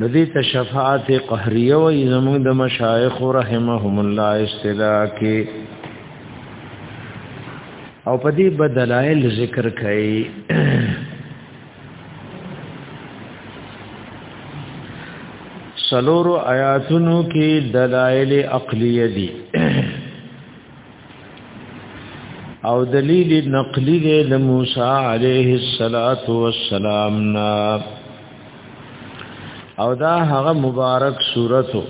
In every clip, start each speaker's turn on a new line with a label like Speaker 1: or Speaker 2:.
Speaker 1: ندی ته شفاعت قهریه و زموږ د مشایخ رحمهم الله استلا کې او په دې بدلایل ذکر کړي سلورو آیاتونو کې دلایل عقلیه دي او دلیل نقلی دی د موسی علیه الصلاۃ والسلام نه او دا هغه مبارک صورتو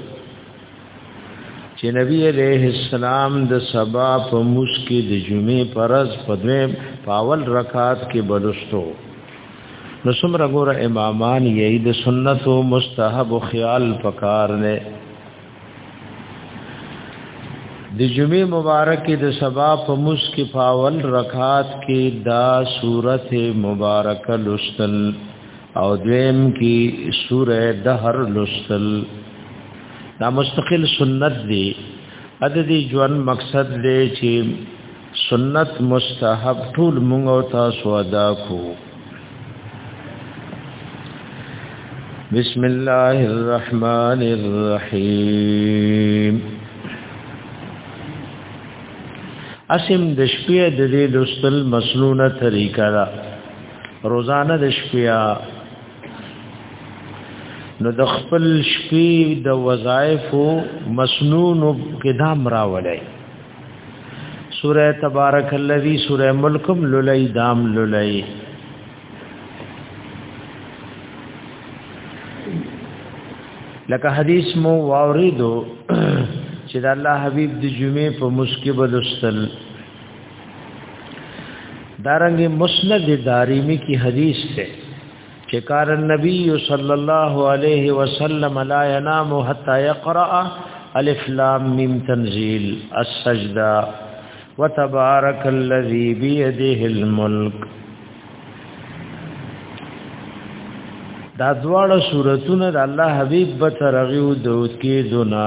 Speaker 1: چې نبی عليه السلام د سبا په مشکې د جمعې پرز په دویم پاول رکعات کې بلستو نو څومره ګوره امامان یې د سنت او مستحب او خیال پکار نه د جمعې مبارک د سبا په مس کې پاول رکعات کې دا سورته مبارکه لستل او دویم کی سوره دهر لسل دا مستقل سنت دی اده دی جوان مقصد دی چې سنت مستحب ټول مونږ او تاسو ادا کو بسم الله الرحمن الرحیم اسم د شپې د دې لوستل مسنونه طریقه ده روزانه د شپیا نو د خپل شپې د وظایف مسنون قدام راولای سوره تبارک الذی سوره ملکم للی دام للی لکه حدیث مو واوریدو چې د الله حبیب د جمعې په مسکه بدستل دارنګ مسند داریمی کی حدیث ته چې کار النبی صلی الله علیه وسلم لا ینام حتا یقرأ الف لام میم تنزیل السجدہ وتبارك الذي بيده الملك دا دواړه سورتونه د الله حبيب به ترغيو دوت کې دنا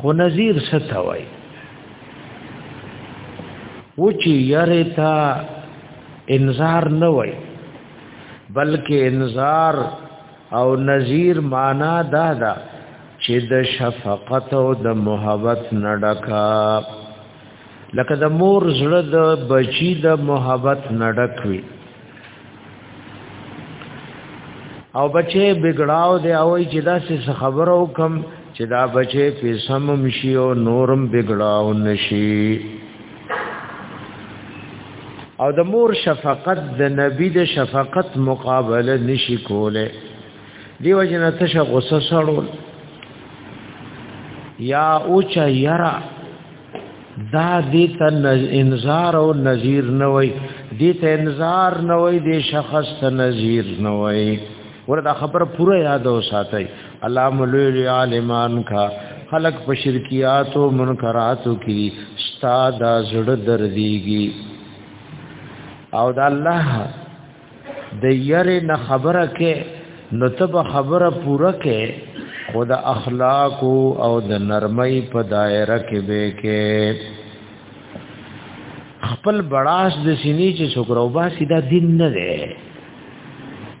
Speaker 1: خو نذیر ستوي و چې یاره تا انذار نه وای بلکې انذار او نذیر معنا دا ده چې د شفقت او د محبت نډکا لکه د مور زړه د بچی د محبت نډکوي او بچې بګړاو دی او چې دا څه خبره وکم چې دا بچې په سم مشي او نورم بګړاو نشي او د مور شفقت د نبی د شفقت مقابله نشي کوله دیو جن تش غصه سړول یا اوچا یرا دا دې ته انذار او نذیر نه وای دې ته انذار نه وای دې شخص ته نذیر نه وای ورته خبره پوره یاد او ساتي الله مولوی عالمان کا خلق په شرکیات او منکراتو کې استاد زړه درديږي او د الله د یری نه خبره کې نو تب خبره پوره کې خود اخلاق او د نرمۍ په دایره کې به کې خپل بڑاش د سینې چې شکرو با سیدا دین نه دی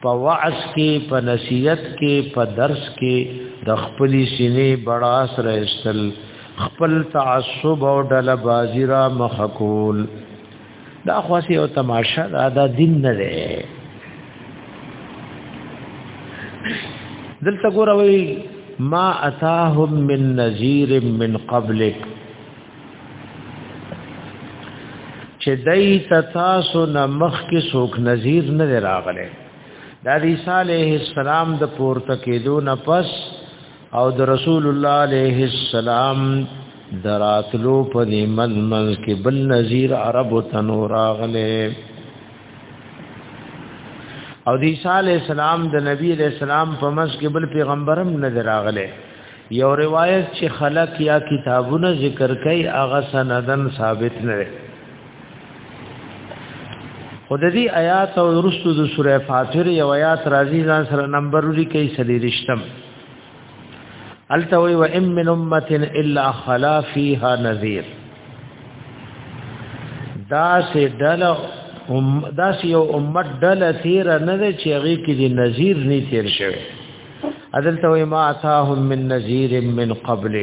Speaker 1: په وعظ کې په نصیحت کې په درس کې د خپل سینې بڑاس رسل خپل تعصب او ډله بازی را مخکول دا خاصه یو تماشه دا, دا دین نه دی دلته ګوروي ما اتاهم من نذير من قبلك چې دای تاسو نه مخ کې څوک نذیر نه راغله د عیسی علیه السلام د پورته کېدو نه پس او د رسول الله عليه السلام دراتلو په دې ململ کې بل نذیر عرب تنور اغله او د عیسی علی السلام د نبی علی السلام په مس کې بل پیغمبرم نظر اغله یو روایت چې خلق یا کتابونه ذکر کوي هغه سندن ثابت نه دی خود دې آیات او رسو د سوره فاطر یو آیات راځي ځان سره نمبر لري کوي سلیریشتم التوي وان من امه الا خلا فيها نذير دا سه دل هم دا سه یو امت دل تیر نه ده چې هغه کې دی نذیر نه تیر شوی عدل تو ما اتاهم من نذیر من قبل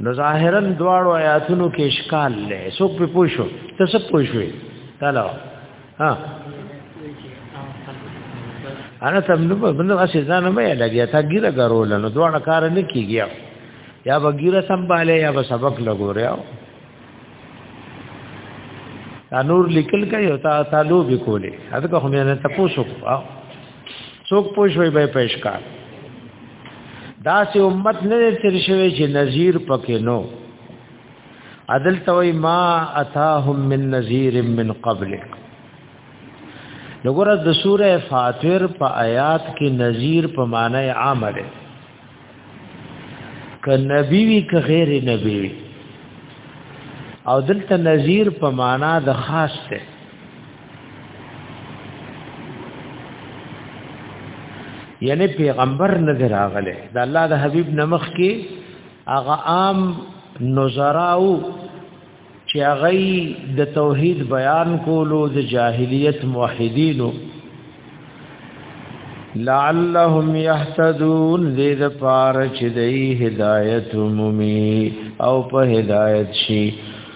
Speaker 1: نو ظاهرا دواړو آیاتونو کې اشکال لې څوک په پوښو ته څه پوښوي تعالی ها انا تم نو په بنو اسې ځان مې لګیا تا ګیره غرول نو دوه کار نه کیږي یا بګیره سمباله یا به سبق لګوریا دا نور لیکل کوي او تا تعالو به کولې اته کوم نه تاسو کو څوک پوښوي به پېشکار دا سه امت نه تیر شوی چې نذیر پکې نو عدل توي ما اتاهم من نذير من قبلك لګوره د سوره فاطر په آیات کې نذیر په معنی عام ده ک نبی وی ک غیر نبی وی او دلته نذیر په معنی د خاص ده یعنی پیغمبر نظر آغله د الله د حبیب نمخ کې هغه عام نظراو چې هغه د توحید بیان کولو د جاهلیت موحدینو لعلهم يهتدون دې د پاره چې د هدایت مومي او په هدایت شي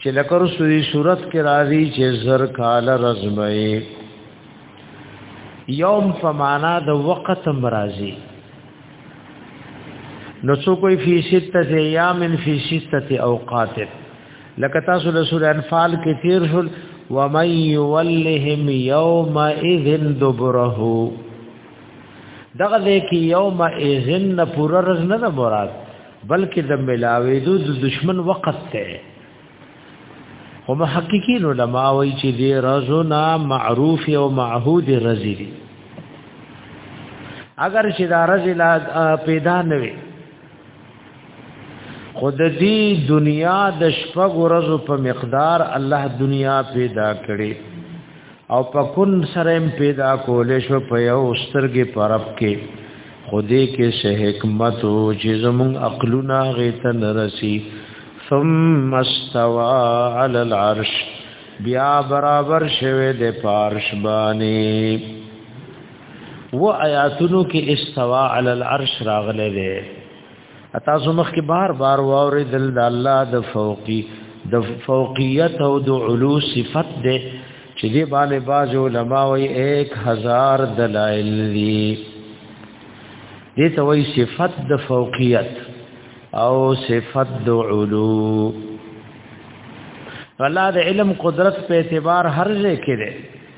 Speaker 1: چې لکه رسوي صورت کې راځي چې زر کال رزمي یوم فمانا د وخت مرাজি نو څو کوئی فی سته ایام فی سته اوقات لکه تاسو د سورې انفال کې تیر شول و من یولهم یوم اذن دبره دغه دې کې یوم اذن پورا رز نه مراد بلکې د ملاویدو د دشمن وخت ته هم حقيقي علماء وایي چې دې رزنا معروف او معهود رزي دي اگر چې دا رزي لا پیدا نه وي خود دې دنیا د شپږ ورځو په مقدار الله دنیا پیدا کړي او په کن سره پیدا کولې شو په یو سترګې پرب کې خودی کې سه حکمت او چې زمون عقلونه غیته نرسي ثم استوى على العرش بیا برابر شوه د پارش باندې و آیاتونو کې استوا علی العرش راغله ده تاسو مخ کې بار بار واوري دل د الله د فوقي د فوقیت او د علو صفت ده چې دی باندې باز علماء وي 1000 دلائل دي دې ته وایي صفت د فوقیت او صفت د علو الله د علم قدرت په اعتبار هر ځای کې ده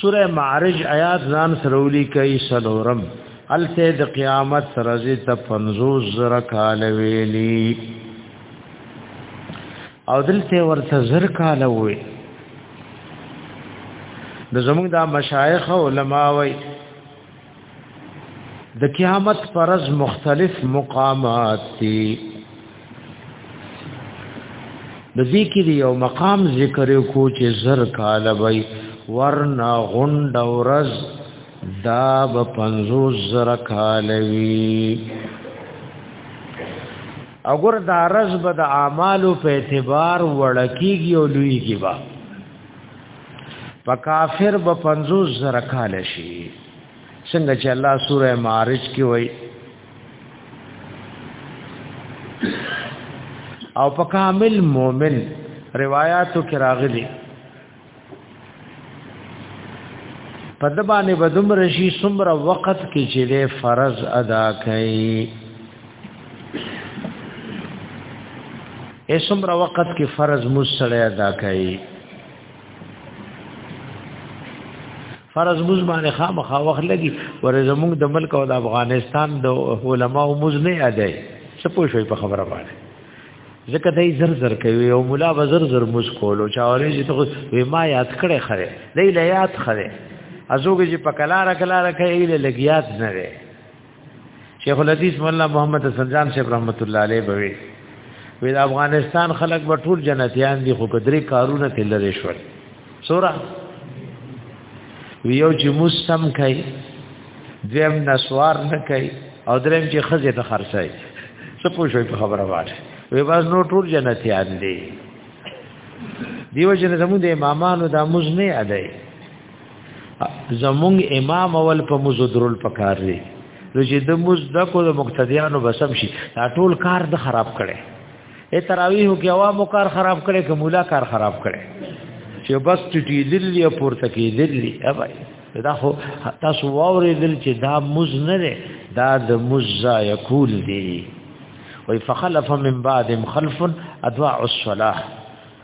Speaker 1: سوره معارج آیات ځان سرولي کوي سلورم الته د قیامت سرزي ته 50 زره کال ویلي او دلته ورته زر کال وي د زموږ د مشایخ علما وي د قیامت فرض مختلف مقامات دي د دې کې یو مقام ذکر کو چې زر کال وي ورنا غوند ورز دا ب 50 زر کال وي اگر دا رز به د اعمالو په اعتبار وړکیږي او لویږي با په کافر به 50 زره کال شي څنګه چې الله سوره معارج کې وایي او په کامل مؤمن روایتو کې راغلي په د باندې بدوم رشي سمره وخت کې چې د فرض ادا کړي اسمر وخت کې فرض مسړی ادا کړي فرض موز باندې خامخا وخت لګي ورې زموږ د ملک او د افغانستان د علماو موز نه اده څه پوه شوي په خبره باندې ځکه دای زر زر کوي او مولا به زر زر موز کولو چا ورې چې ته وې ما یاد کړې خره دې لا یاد خره ازوګه چې په کلاره کلاره کوي لګیات نه شیخ الحدیث مولانا محمد حسن جان شیخ رحمت الله علیه بوي وی د افغانستان خلک به ټول جنتیان دي خو کدرې کارونه تل لري شو سورہ ویو چې مسم کوي دیم نسوار نه کوي او دریم چې خزه ته خرڅای څه پوښوي په خبره واره وی باز نو ټول جنتیان دي دیو جن زموږ د امامانو د مزنه ادای زمونږ امام اول په مزو درول پکار دی نو چې د مز د کو د مقتدیانو بسم شي دا ټول کار د خراب کړي اے تراویح کې عوامو کار خراب کړي که مولا کار خراب کړي چې بس ټټی دلی پورته کې دلی اوبای دا خو تاسو ووري دل چې دا مز نه ده دا د مز یکول دی وی فخلف من بعد خلف ادواع الصلاه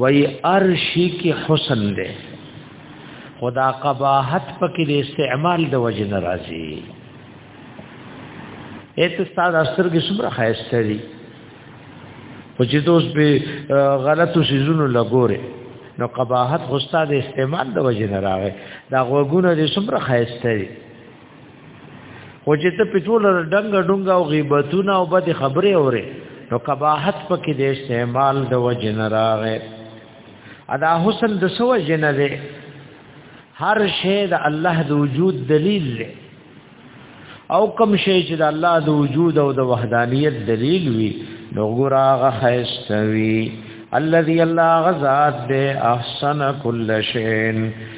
Speaker 1: وای ارشی کی حسن دی خدا قباحت پکې د استعمال د وجه ناراضي ایت استاد اثر کې څومره خاصه دي او چې دوس به غلطو سيزونو لګوري نو قباحت غصه د استعمال د وجه نه راغی دا غوګونه دې څومره خاصه دي خو چې ته په ټول ډنګ ډنګ او غیبتونه او بد خبره اورې نو قباحت پکې د استعمال د وجن راغې ادا حسن د سو جن دې هر شی د الله د وجود دلیل دی او کوم شی چې د الله د وجود او د وحدانیت دلیل وي نو ګور هغه خیستوي الذي الله غزاد دې احسن كل شيء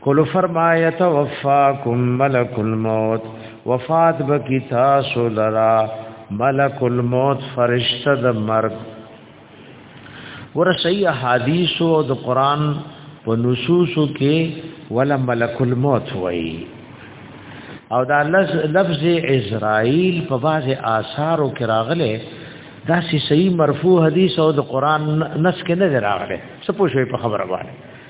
Speaker 1: کول فرمایا توفاکم ملک الموت وفات بکی تاسو لرا ملک الموت فرشتہ د مرګ ورسی احادیث او د قران په نصوص کې ولا ملک الموت وای او دا لفظ اسرائیل په بعض آثار او کراغله دا سی صحیح مرفوع حدیث او د قران نس کې نه راغله څه پوښوي په خبره باندې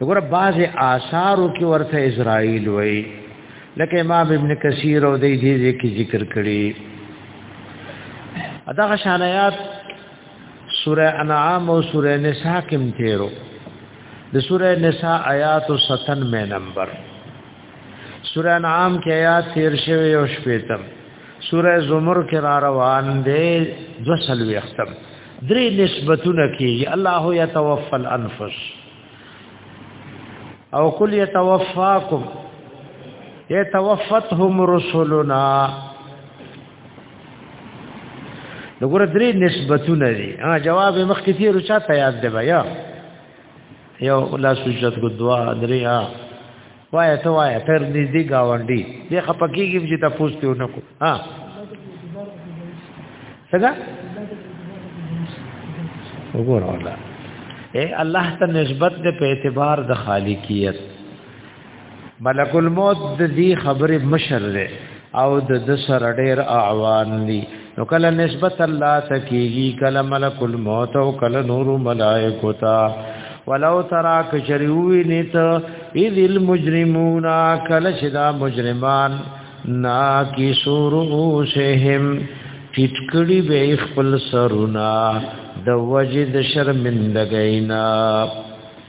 Speaker 1: وګوره بعض آثارو کې ورته اسرائیل وای لکه امام ابن کثیر او دې دې کې ذکر کړي ادا شان آیات سوره انعام او سوره نساء کې متیرو د سوره نساء آیات 97 نمبر سوره انعام کې آیات 13 شوی او شپږم سوره زمر کې را روان دي ذو سلوي ختم درې نسبتونه کیږي الله یتوفى الانفس او کل یتوفاکم یتوفتهم رسلنا دغه درې نسبتونه دي ها جواب مخکې تیر چا ته یاد دی بیا یو الله سجدت کو دعا دریا وای ته وای تر دې دی گاونډي دې خپکیږي چې تاسو ته ونکو ها څنګه وګوره الله اے الله ته نسبت دې په اعتبار د خالقیت ملک الموت د دې خبره مشر دی او د د سر ډیر اعوان دی نو کله نسبت الله تکیږي کله ملک الموت او کله نور ملائکه تا ولو ترا کشریوی نیت اذ المجرمون کله شدا مجرمان نا کی سورهم ټټکړي به خپل سرونه د وجد شرمندګینا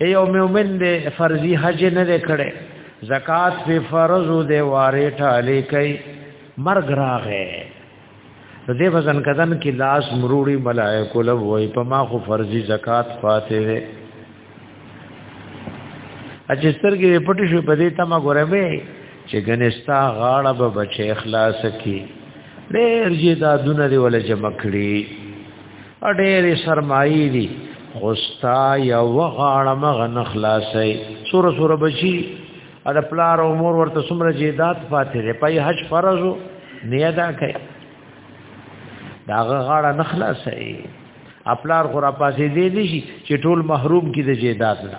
Speaker 1: یو مومن دی فرضی حج نه دی کړي زکات په فرض دی واره ټاله کوي مرګ راغې د دې وزن کدن کې لاس مروړي ملائکه له وای په ما خو فرضي زکات فاتې ده اجستر کې پټې شو په دې تما ګورې مې چې ګنستا غاړه به بچي اخلاص کی ډېر جې دا دونه دی ول جمع کړی ډېرې سرمایې دي خوستا یا وغاړه مغ نخلاصي سور سور بچي ا د پلار او مور ورته سمره جیدات فاتح دی پای حج فرض نه ادا کړي دا غاړه نخلاصي خپلار خورا پاسې دی نشي چې ټول محروم کی د جیدات نه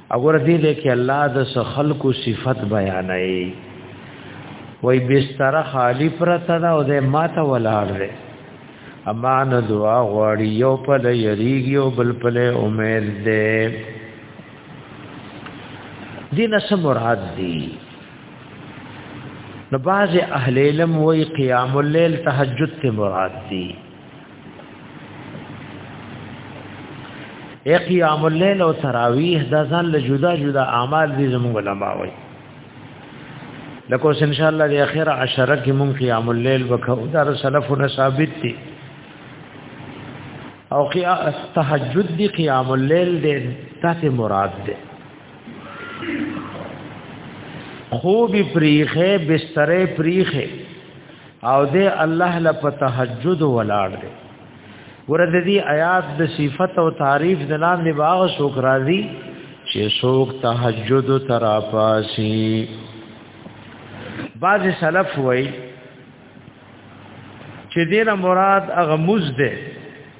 Speaker 1: اگر دې دې کې الله د خلقو صفت بیانای وای بستر خالی پرته دا او دې ماته ولاړ دی اما نه دعا غواړي یو په یریږي او بل په امید دې دین سم مراد دی نو باز اهل علم وای قیام الليل تهجد ته مراد دی اے قیام الليل او تراویح دا ځان له جدا جدا اعمال دي زموږ علماء وایي لکه اوس ان شاء الله د اخر عشره کې مونږ قیام الليل وکړو دا سلفونه ثابت دي او قیا تهجد دی قیام الليل دې تاسو مراد ده خوب پریخه بستر پریخه او دې الله له په تهجد ولاړ دی ورته دې آیات د صفت او تعریف د نام دی باغ شوک راضي چې شوک تهجد ترا پاسي بعض سلف وای چې دې مراد اغه مز ده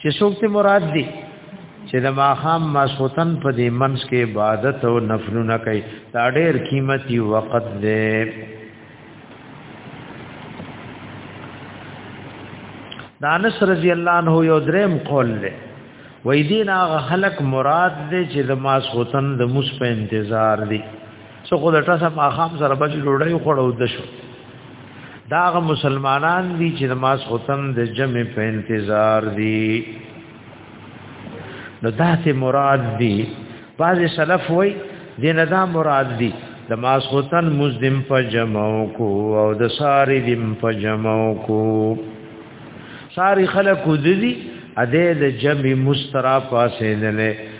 Speaker 1: چې څوک ته مراد دي چې د ماخام ماسوتن په دې منځ کې عبادت او نفلونه کوي دا ډېر قیمتي وخت دی دانس رضی الله عنه یو دریم قول دی وای دین هغه خلق مراد دی چې د ماسوتن د مس په انتظار دي څو خو د ټسه ماخام سره بچ ډوډۍ خوړو د شو دا غ مسلمانان دي چې نماز ختم د جمع په انتظار دي نو داسې مراد دي بعض سلف وای دینه دا مراد دي د ماسوتن مزدم په جمعو کو او د ساری دم په جمعو کو ساری خلق دي اده د جمع مسترا پاسې نه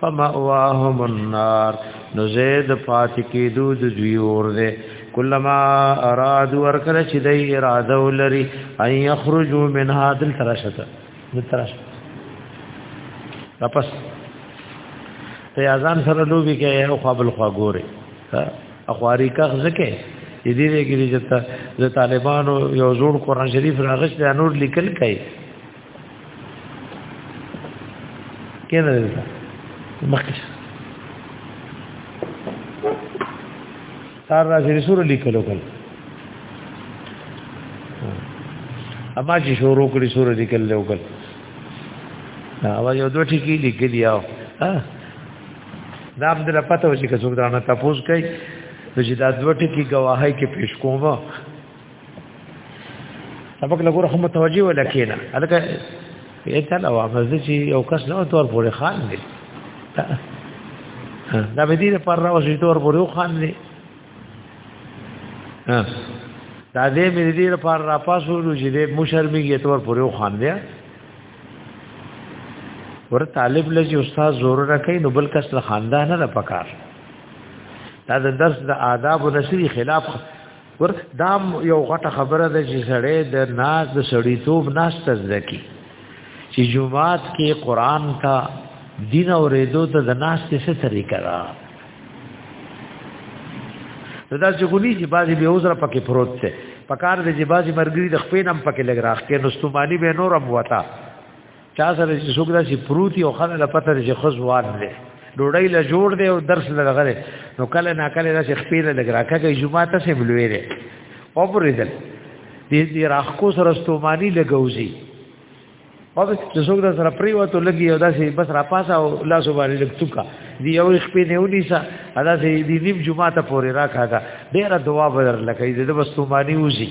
Speaker 1: فمأواهم النار نو زید پات کی دو د دوی اور دے کلما اراد ورکل چې د اراده ولري ان یخرجوا من هذه الترشته من ترشته واپس ته اذان سره لوبي کې او خپل خوا ګوره اخواري کغ زکه دې دې کې چې د طالبانو یو جوړ قران شریف راغښت نور لیکل کړي کېنه دلته مخکې سار راځي رسول لیکلو کله اما چې شروع کړی سور لیکل له وکړ او یو دوه ټکی لیکل یاو دا عبد الله پته و چې څوک دا نه تاسو کوي چې دا دوه ټکی گواهی کې پیش کوم سبق لګور هم متوجي ولکینا الکه ایته لا واپس چې یو کس نو تور پورې خان دی دا به دې پر راوځي تور پورې خان دی ها دا دې مې دې پر را پاسو چې دې مشرمږي تور پورې خان دی ور طالب لږي استاد زور راکې نو بل کس له خاندان نه پکار دا د درس د آداب او نشري خلاف ور دا یو غټه خبره ده چې سړی د ناز د سړیتوب ناز تزدکی چې جمعات کې قران ته دین او ریدو ته د ناز څه طریقه را دا چې غونی چې بازي به اوزره پکې پروت ته پکار دې چې بازي مرګري د خپې نم پکې لګ راخ کې نستومانی به نورم وتا چا سره چې څوک داسې پروتي او خلک له پته چې خو ځوان دی ډوډۍ له جوړ دی او درس له غره نو کله نا کله داسې خپېره لګ راکه کوي جمعه ته سه بلوي دی او پرېدل دې دې راخکو سره ستوماني لګوزي او چې څوک دا سره پریوته لګي او داسې بس را پاسه او لا سو باندې لګ توکا دی یو خپې نه ونی سا ادا سي دی نیم جمعه ته پورې راکاګه ډېر دعا بدر لکې دې بس ستوماني وزي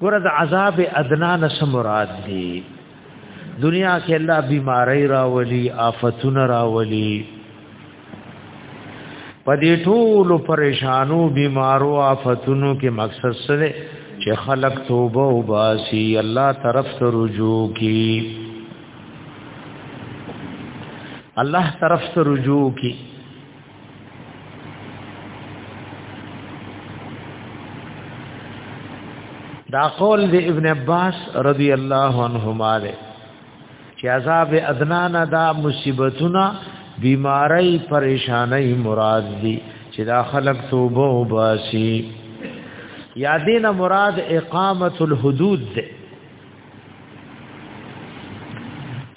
Speaker 1: ګوره د عذاب ادنا نه مراد دی دنیا کې الله بیماری راولي آفتونه راولي په دې ټول پریشانو بیمارو آفتونو کې مقصد سره چې خلق توبه او باسي الله طرف ته رجوع کی الله طرف ته رجوع کی دا قول د ابن عباس رضی الله عنهما ده چې عذاب ادنا نه دا مصیبتونه بیماری پریشانای مراد دي چې دا خلق توبه وباسي یادین مراد اقامت الحدود ده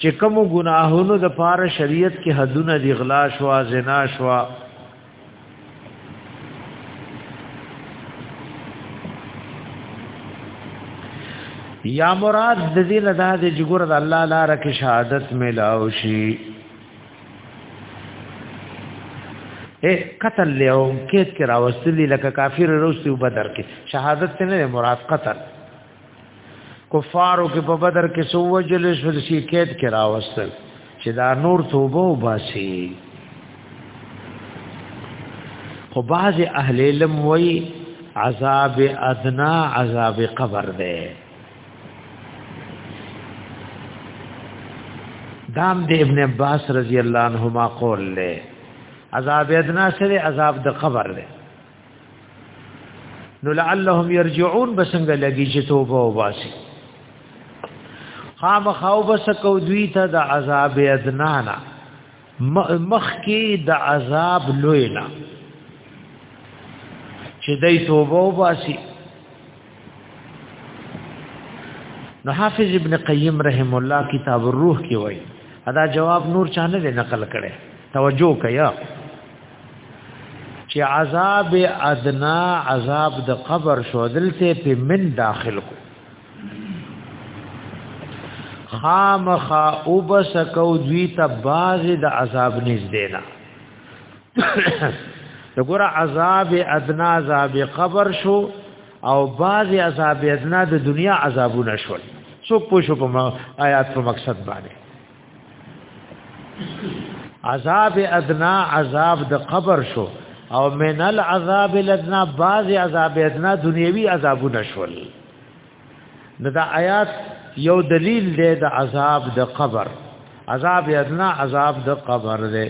Speaker 1: چې کوم ګناهونو د پار شریعت کې حدونه دی غلا شو زنا شو یا مراد د دې نه د جګور د الله لپاره کې شهادت ملاو شي اے قتل لیو کېد کې راوستلی لکه کافر روسي بدر کې شهادت نه مراد قتل کفارو کې په بدر کې سو وجل شو د شکایت کې راوستل چې دا نور توبه وباسي خو بعض اهل علم وی عذاب ادنا عذاب قبر ده دام د ابن عباس رضی الله عنهما قول له عذاب ادنا سره عذاب د قبر ده نو لعلهم يرجعون بسنګ لګی چې توبه وباسي خام خاو بس کو دوی ته د عذاب ادنانا مخ کې د عذاب لوینا چې دای توبه وباسي نو حافظ ابن قیم رحم الله کتاب الروح کې وایي ادا جواب نور چانه نقل کړي توجه کیا چې عذاب ادنا عذاب د قبر شو دلته په من داخل کو خامخا او بس کو دوی ته باز د عذاب نږدې نه دغه عذاب ادنا عذاب قبر شو او باز عذاب ادنا د دنیا عذابونه شول څوک پوښو په آیات په مقصد باندې عذاب ادنا عذاب د قبر شو او من العذاب الادنا بعض عذاب ادنا دنیوي عذابونه شول نو دا آیات یو دلیل دی د عذاب د قبر عذاب ادنا عذاب د قبر دی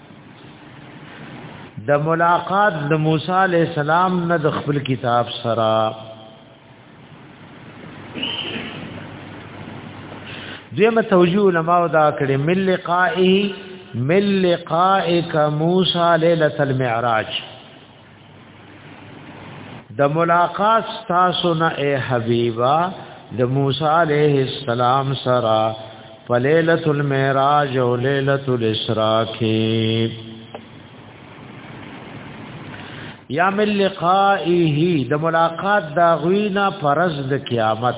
Speaker 1: د ملاقات د موسی علی السلام نه د خپل کتاب سره دیمه توجیه علماء دا کړي مل لقائه مل لقائک موسی ليله المعراج د ملاقات تاسو نه اے حبیبا د موسی علیہ السلام سره په ليله المعراج او ليله الاسراء کې یا مل لقائه د ملاقات دا غوینا فرض د قیامت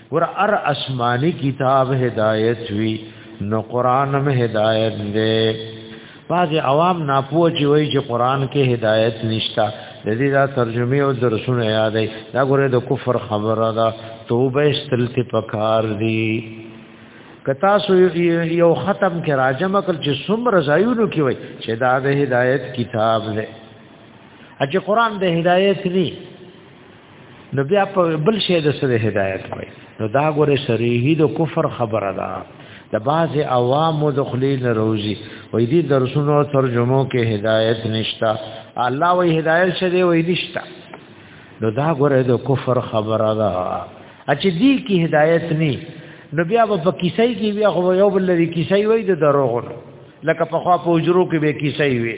Speaker 1: ور ار اسماني کتاب هدایت وی نو قران هم هدایت دی بعض عوام ناپوه چې وایي چې قران کې هدایت نشتا د دې دا ترجمه او درسونه یادې دا ګوره د کفر خبره ده توبه استلت پکار دی کتا سو یو ختم کې راجم کل چې څومره ځایونو کې وای چې دا د هدایت کتاب دی اجه قران د هدایت دی نو بیا په بل شی د سره هدایت کوي نو دا ګوره شریحي د کفر خبره ده د بعض عوامو د خلیل روزي وې دي درسونو ترجمو کې هدایت نشتا الله وې هدایت شه دی وې نشتا نو دا ګوره د کفر خبره ده اچ دي کې هدایت ني نو بیا په کیسې کې بیا خو یو بل لري کیسې وې د دروغ لکه په خوا په اجرو کې به کیسې وې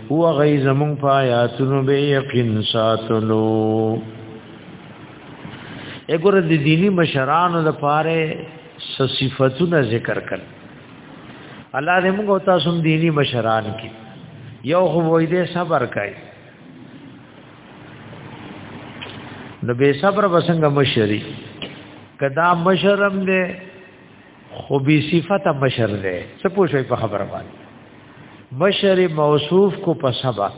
Speaker 1: هو غي زمون پایاتونو به یقین ساتلو اګور د دینی مشرانو د پاره صفاتونه ذکر کړ الله دې موږ تاسو دینی مشران کې یو خو وې دې صبر کوي نو به صبر وسنګ مشری کدا مشرم دې خو بی صفت مشر دی څه پوښي په خبره باندې مشر موصوف کو په سبا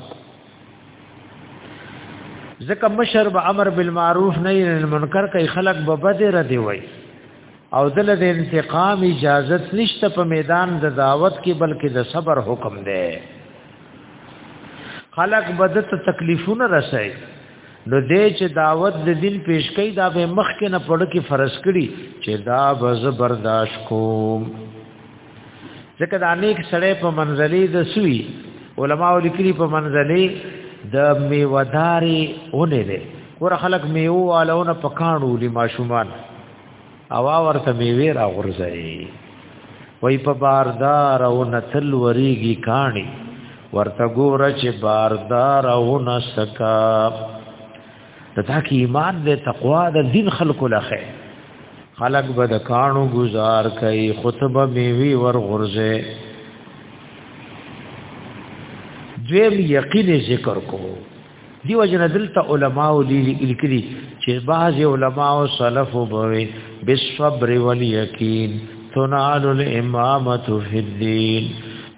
Speaker 1: ځکه مشر به امر بالمعروف نهی عن المنکر کوي خلق به بد ردی وای او دل د انتقام اجازت نشته په میدان د دعوت کې بلکې د صبر حکم دی خلق بد ته تکلیفونه رسي نو دې چې دعوت د دین پیش کوي دا به مخ کې نه پړ کې فرض کړي چې دا بز برداشت کوم ځکه دا نیک سړی په منځلي د سوی علما لیکلي په منځلي د میواداري اونې له ور خلق میو والونه پکانو لې ماشومان اوا ورته میوه را غورځي وای په باردار او نتل وریږي کانی ورته ګور چې باردار او نسکا دتا کی ایمان دې تقوا د دین خلق لخه خلق به د کانو گزار کوي خطبه میوي ور غرزه دویم یقین ذکر کو دی وجنه دلته علما او لیکلي چې بعض علما او سلف وبوي بالصبر والیقین تنال الامامه فی الدین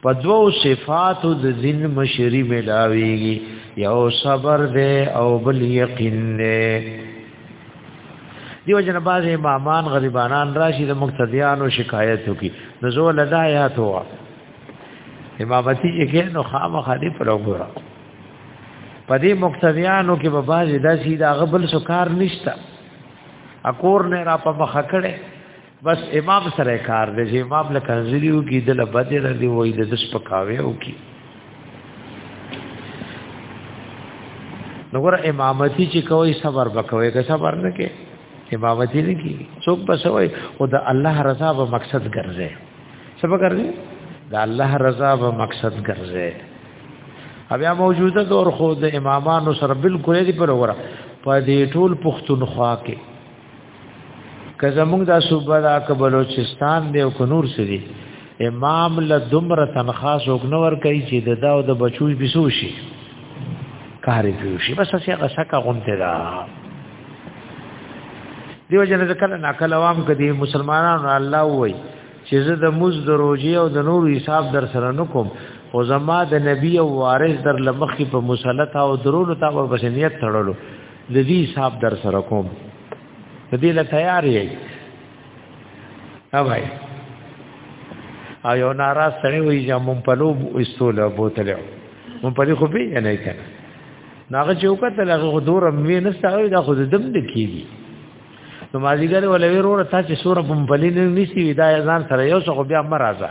Speaker 1: په دوو صفاتو د دین مشری ملاویږي یو صبر دی او بل یقین دی دیو جن باز امامان غریبانان راشي د مقتدیانو شکایت وکي نزول لدایات هوا امامتی کې نو خامخالي پر وګورم په دې مقتدیانو کې به باز داسې دا غبل سو کار نشتا اکور نه را په مخ کړه بس امام سره کار دی چې امام له کنځلیو کې د لبدې نه دی وای د دس پکاوي او کې نګور امامتی چې کوي صبر وکوي که صبر نه کې امامتی نه کې څوک بس وای او د الله رضا به مقصد ګرځي سبا ګرځي د الله رضا به مقصد ګرځي بیا موجوده دور خو د امامانو سره بالکل دی پر وره په دې ټول پښتونخوا کې که زمونږ دا صوبه دا که بلوچستان دی او که نور څه دی امام له دومره تنخوا څوک نه ورکوي چې د دا او د بچو پیسو شي کارې پیو شي بس هسې هغه سکه غونته ده دیو جن ذکر ناکل عوام کدی مسلمانانو الله وای چې زه د مز د روزي او د نور حساب در سره نکوم او زما د نبی او وارث در لمخې په مسلط او درولو تا ور بشنیت تړلو د دې حساب در سره کوم د دې له تیار یې اوبای او یو ناراض سره وی چې مونږ په لو استوله بوتل مونږ په خو به نه کړ ناغه چې وکړه لغه دور مې نه ستاوي دا خو دم د کیږي نو مازیګر ولوي ورور ته چې سور په مبلي نه نسی ودا ځان سره یو څه بیا مرزه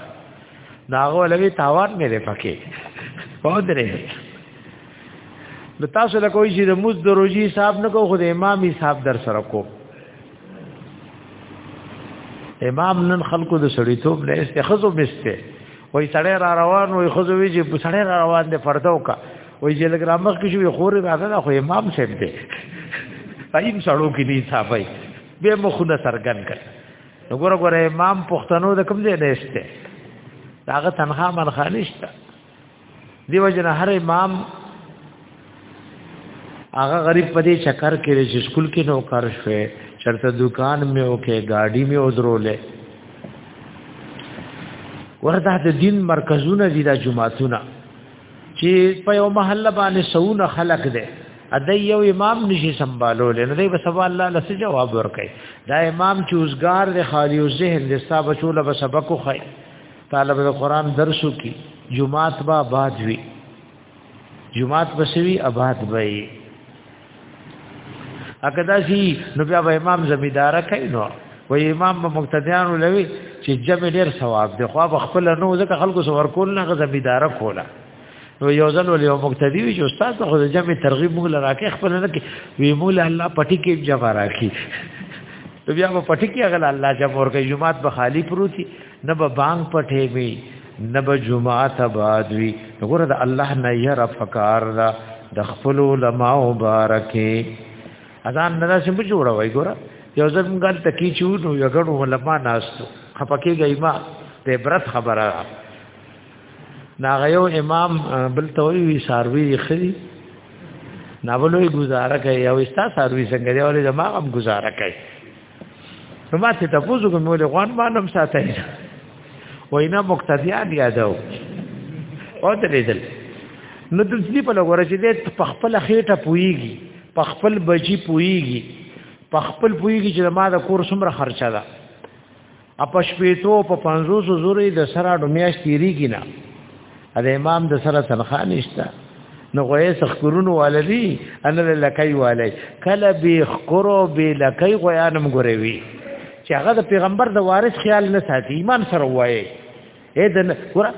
Speaker 1: ناغه ولوي تاوات مې ده پکې پودره د تاسو له کوی چې د مز د روجي صاحب نه کو خو د امامي صاحب در سره کو امام نن خلکو د سړیتوب نه استخزو بسته وای سړی را روان وای خزو وی چې سړی را روان دی فردو کا وای چې لګ رامخ کې شوی خور راغله خو امام صاحب دی ایم سړو کې نه صافای به مخونه سرګن کړ نو ګوره ګوره امام پښتنو د کوم ځای نه استه داغه تنها من خانشته دیو جن هر امام هغه غریب په دې چکر کې چې سکول کې نو کار شوه چرته دکان مې وکې گاډي مې وزرولې ورته د دین مرکزونه دي د جمعهتونه چې په یو محله باندې سونه خلق دی ا د یو امام نشي سمبالول نه دی بس الله لسه جواب ورکړي دا امام چې اوسګار دی خالی او ذهن دی صاحب چوله به سبق خو طالب د قران درسو کی جمعات با آباد وی جمعات بسوی آباد وی اګه دا شي نو بیا به امام زمیدار کوي نو و امام به مقتدیان لوي چې جمع ډیر ثواب دی خو به خپل نو ځکه خلکو سور کول نه زمیدار کوله نو یو ځل ولې یو مقتدی وي چې استاد خو د جمع ترغیب موږ لراکه خپل نه کې وی مولا الله پټی کې جمع راکې نو بیا په پټی کې هغه الله جمع ورکه جمعات به خالی پروتي نه به بانګ پټې وي نه به جمعه ته باد وي وګوره د الله نه یې را فکر دا د خپل علما مبارکه اذان نه سم جوړه وای ګوره یو ځل موږ ته کی چو نو یو ګړو علما ناستو خپکه گئی ما ته برت خبره ناغیو امام بل توي وی ساروی خري ناولوی گزاره کوي او استا ساروی څنګه دی ولې ما هم گزاره کوي نو ما ته تاسو کوم ولې غوان ما نم ساتای وینا مقتدیان یادو او درېدل نو د دې په لور چې د خپل خېټه پويږي په خپل بچي پويږي په خپل پويږي چې ما د کور سمره خرچه ده اپش پیتو په 500 زوري د سره د میاش تیریږي نه د امام د سره تنخواه نشته نو غوې سخکرونو والدي ان لکای والي کله به خکرو به لکای غوانم ګوروي چې هغه د پیغمبر د وارث خیال نه ساتي ایمان سره وایي اې د ګور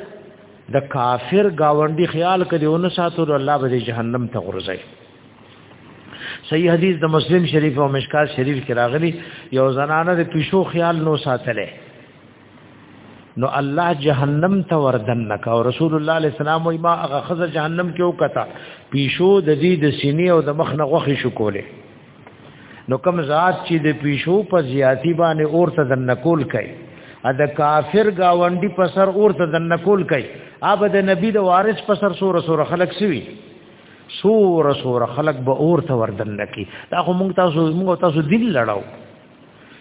Speaker 1: د کافر گاونډي خیال کړي او نه ساتو الله به جهنم ته غورځي صحیح حدیث د مسلم شریف او مشکات شریف کې راغلی یو زنانه د پیشو خیال نو ساتلې نو الله جهنم ته وردن نک او رسول الله علیه السلام وای ما هغه خزه جهنم کې وکتا پیشو د دې د سینې او د مخ نه غوخي شو کوله نو کوم ذات چې د پیشو په زیاتی باندې اور ته دن کول کوي ا د کافر گاونډي په سر اور ته دن کول کوي اب د نبی د وارث په سر سور سور خلق سوي سور سور خلق به اور ته وردن نکی دا خو مونږ تاسو مونږ تاسو دل لړاو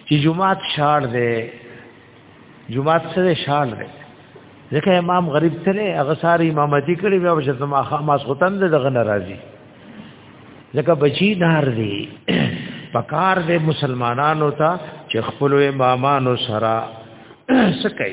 Speaker 1: چې جمعات شاړ دی جمعات سره شاړ دی ځکه امام غریب ته نه هغه ساری امامتی کړي بیا به چې ما خاماس ختم ده دغه ناراضي ځکه بچی دار دی پکار دی مسلمانانو ته چې خپل امامانو سره سکي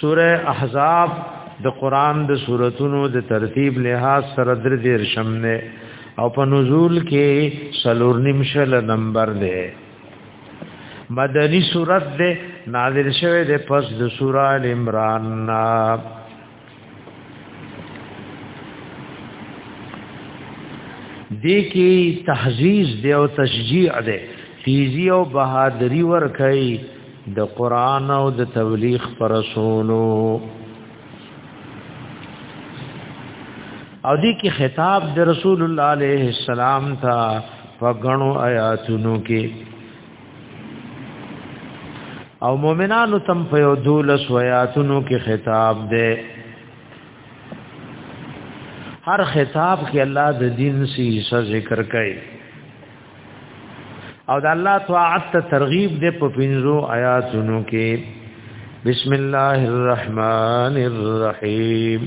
Speaker 1: سوره احزاب د قران د سوراتونو د ترتیب لحاظ سره در دیر شم نه او په نزول کې سلور نیم شل نمبر دی مدنی سورت دی نازل شوه د پس د سوره ال عمران دې کې تحزیز دی او تشجیع دی تیزی او بهادری ور کوي د قران او د تبلیغ پر رسولو او دې کې خطاب د رسول الله عليه السلام ته په غنو آیاتونو کې او مؤمنانو تم په یو دولس ویاتونو کې خطاب ده هر خطاب کې الله د دین سی ذکر کوي او د الله طاعت ته ترغیب ده په پنځو آیاتونو کې بسم الله الرحمن الرحیم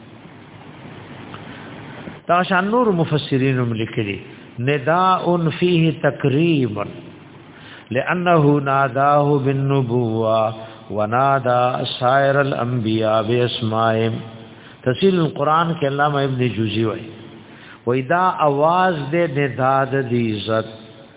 Speaker 1: دا شان نور مفسرین هم لیکلي نداء فيه تکریم لانه ناداه بالنبوه ونادى سائر الانبیاء باسمائهم تفسیر القران کې علامه ابن جوزی وایي وای دا आवाज دې نداد دی عزت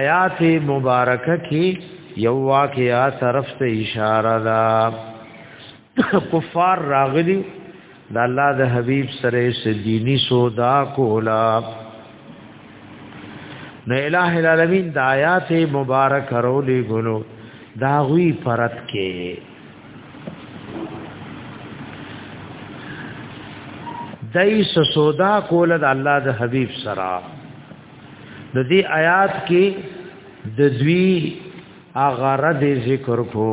Speaker 1: آیات مبارکه کې یو واقعیا طرف ته اشاره ده کفار راغلی د الله د حبیب سره سدینی سودا کولا نو الہ العالمین د آیات مبارک رولې غنو دا غوی فرت کې دای سودا کول د الله د حبیب سره د دې آیات کې د دوی هغه رد ذکر کو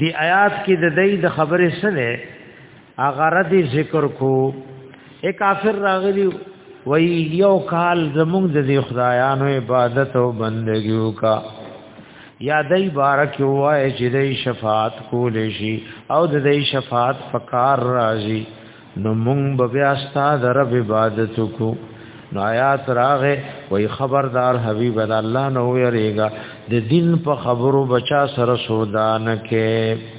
Speaker 1: دی آیات کې د دې د خبرې سره هغه ردی ذکر کو اے کافر راغلی وی یو کال زمونږ د دې خدایانو عبادت او بندګي وکا یا دای بارک وای چې دای شفاعت کول شي او د دای شفاعت فقار راځي نو مونږ به بیا ستاسو رب عبادت کو نو آیات راغه وای خبردار حبیب الله نو یریګا د دین په خبرو بچا سره سودا نه کې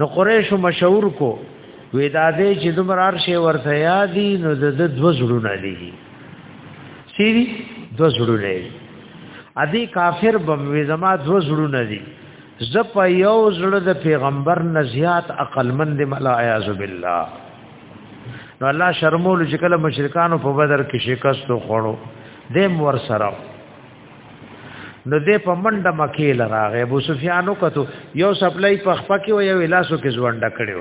Speaker 1: نو قریش مشهور کو وې دا دې چې دومره ارشه ورته یادي نو د دو زړونه لګي سیری دو زړونه ادي کافر بم وې زما دو زړونه دي ز په یو زړه د پیغمبر نه زیات عقلمند مل اعاذ بالله نو الله شرمول چې کله مشرکانو په بدر کې شکست خوړو دیم ور سره نو دې په منډه مکی لراغه ابو سفیان وکړو یو سپلای په خپه کې و یو لاسو کې ځوانډه کړو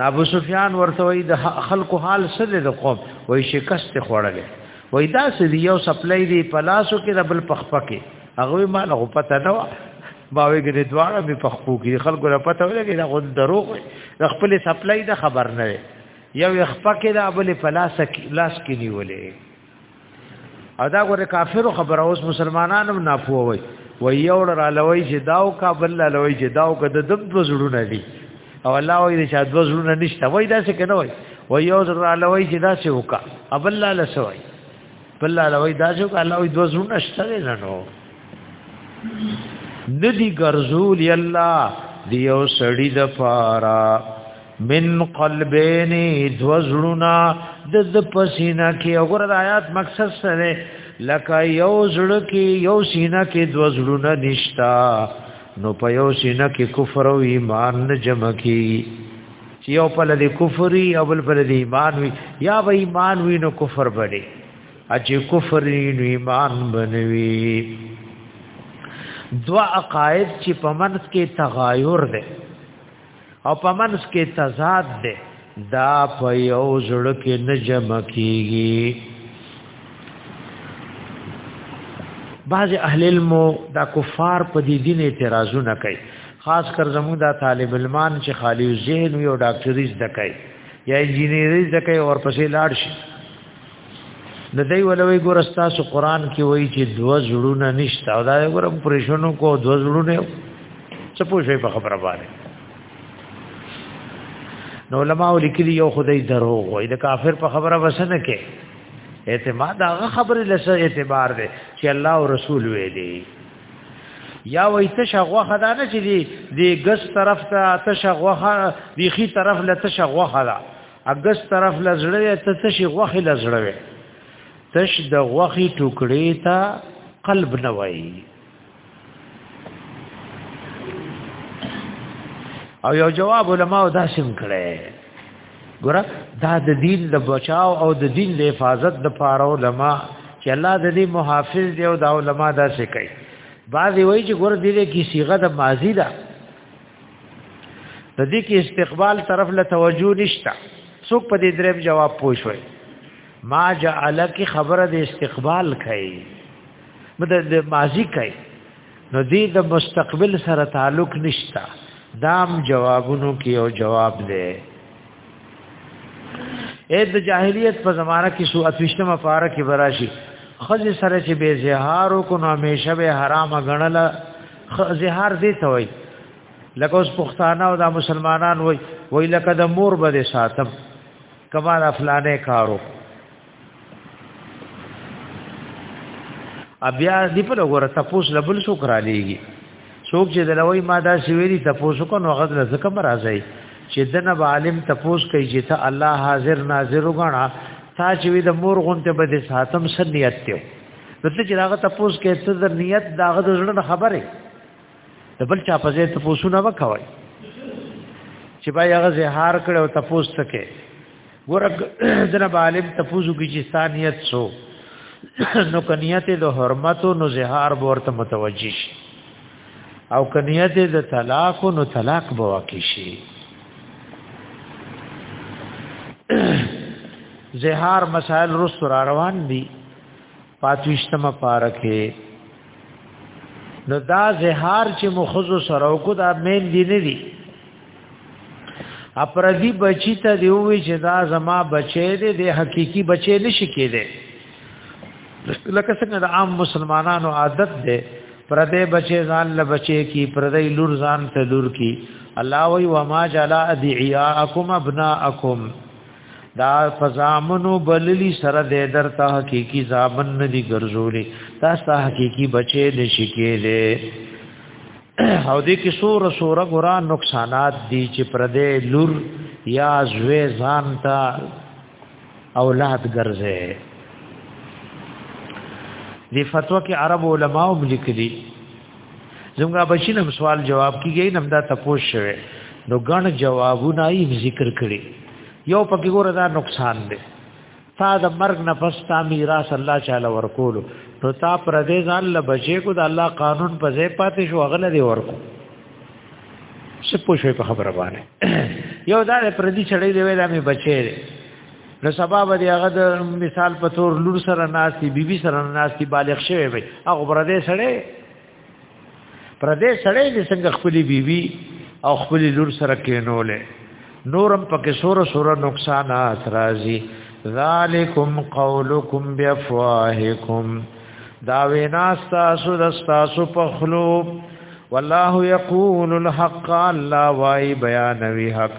Speaker 1: نا ابو سفیان ورته وای د خلکو حال سره د قوم وای شکست خوړلې وای دا سړي یو سپلای دی په لاسو کې د بل په خپه کې هغه ما نه پته نه ما ویګری دواړه به په خپو کې خلکو را پته ولګي دا غوډ دروغ د خپل سپلای د خبر نه یو خپه کې د بل په لاس کې لاس کې نیولې ادا غره کافر خبره اوس مسلمانانو نه پووي و یو را لوي چې داو کا بل لوي چې داو کا د دب وزړونه دي او الله وایي چې د وزړونه نشته وای دا څه کنه وای و یو را لوي چې دا څه وکا ابل لا لسوي بل لا لوي دا څه وکا الله وایي د وزړونه شته نه نو ندی ګرځول یلا دیو سړی د پاره من قلبین دوزړونا د د پسینا کې وګوره د آیات مقصد سره لکه یو زړه کې یو سینا کې دوزړونا نشتا نو په یو سینا کې کفر او ایمان نه جمع کی چې یو په لدی کفر او بل په لدی ایمان وی یا به ایمان وی نو کفر بړي اجي کفر نو ایمان بنوي دوا عقائد چې په منځ کې تغایر ده او په منس کې تضاد ده دا په یو زړه کې نه جمع کیږي بعض اهل علم دا کفار په دې دین اعتراضونه کوي خاص کر زموږ دا طالب علمان چې خالی ذهن وي او ډاکټري زده کوي یا انجینری زده کوي او پسې لاړ شي نو دی ولوي ګور تاسو قران کې وایي چې دو زړونه نشته او دا ګور پرېشنو کو دو زړونه څه پوښي په خبره باندې نو علماء لیکلي یو خدای درو وایي د کافر په خبره وسنه کې اعتماد هغه خبره لسه اعتبار دی چې الله او رسول ویلي یا وای تشغوه خدا نه چې دی دی ګس طرف ته تشغوه دی خي طرف له تشغوه خدا اګس طرف لزړوي ته څه شي غوخي لزړوي تش د غوخي ټوکړې ته قلب نه وایي او یو جواب علماء داسم کړي ګوره دا د دین د بچاو او د دین د حفاظت د پاره علماء چې الله د دې محافظ دی او دا علماء داسې کوي بعضی وایي چې ګوره دې کې صيغه د ماضی ده د دې کې استقبال طرف له توجه نشته څوک په دې دریم جواب پوښوي ما جعل کی خبره د استقبال کوي مده د ماضی کوي نو دې د مستقبل سره تعلق نشته دام جوابونو کې یو جواب دی اې د جاهلیت په زمانہ کې سو اتوشتمه پاره کې براشي خځ سره چې به زهار کو نو همیشه به حرام غنل زهار دې ته وای لکه اوس پښتانه او دا مسلمانان وای وای لکه د مور به ساتم کما د فلانه کارو بیا دی په لګوره تپوس لبل شو کرا لیږي څوک چې دلوي ما دا شویری تپوس کو نو غد نه زکه مرزای چې دنه عالم تپوس کوي چې ته الله حاضر ناظر وګڼا تا چې د مور غونته به د ساتم سنیت ته دته چې هغه تپوس کې څه د نیت داغه د ژوند خبره د بل چا په ځای تپوسونه وکوي چې بای هغه زهار کړو تپوس تکي ورګ جناب عالم تفوزو کی چې ثانیت سو نو کنیت د حرمت نو زهار ورته متوجی شي او کنیت د طلاق نو طلاق به واقع شي زهار مسائل رسو را روان دي پاتوشتمه پارکه نو دا زهار چې مخزو سره کو دا مین دی نه دی اپردی بچی ته دی وی چې دا زما بچی دی د حقيقي بچی نشي کېده لکه څنګه د عام مسلمانانو عادت ده پردې بچی ځان له بچی کی پردې لور ځان ته لور کی الله وی وما جلا ادعیاءکم ابناءکم دا فزامنو بللی سره د درته حقيقي زامن نه دي ګرځولي تاسو ته حقيقي بچي نشي کېلې او دې کې سور سور ګرا نقصانات دي چې پردې لور یا زوی ځان ته اولاد ګرځي دې فتوا کې عرب علماو لیکلي زموږ بچی نم سوال جواب کیږي نم دا تپوش شوه نو ګڼ جوابونه یې ذکر کړي یو پکې ګوره دا نقصان دی تا د مرګ نه پس تا میراث الله تعالی ورکول نو تا پر دې ځان له بچی کو د الله قانون په ځای پاتې شو غل دی ورکو څه پوښې په خبره باندې یو دا پر دې چړې دی وې دا می بچی دی نو سبب دی هغه د مثال په تور لور سره ناسي بیبي سره ناسي بالغ شوی وي هغه پردې سره پردې سره دې څنګه خپلې بیبي او خپلې لور سره کېنولې نورم پکې سوره سوره نقصانات راځي ذالکم قولکم بیافواهکم دا وینا تاسو د تاسو په خلوب والله یقول الحق الله وای بیانوي حق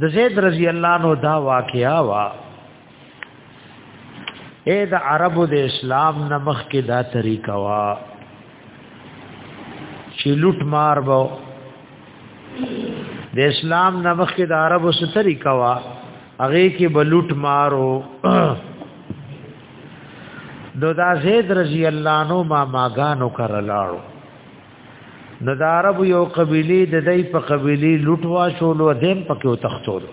Speaker 1: د زید رضی الله عنه دا واقعا وا اے د عربو د اسلام نه مخ کې دا طریقه وا چې لوټ مار وو د اسلام نه مخ کې د عربو څه طریقه وا هغه کې بلوټ مارو دو دا زید رضی الله عنه ما ماګانو کر لاړو نو د عرب یو قبیله د دای په قبیله لټوا شول او دیم پکې تختول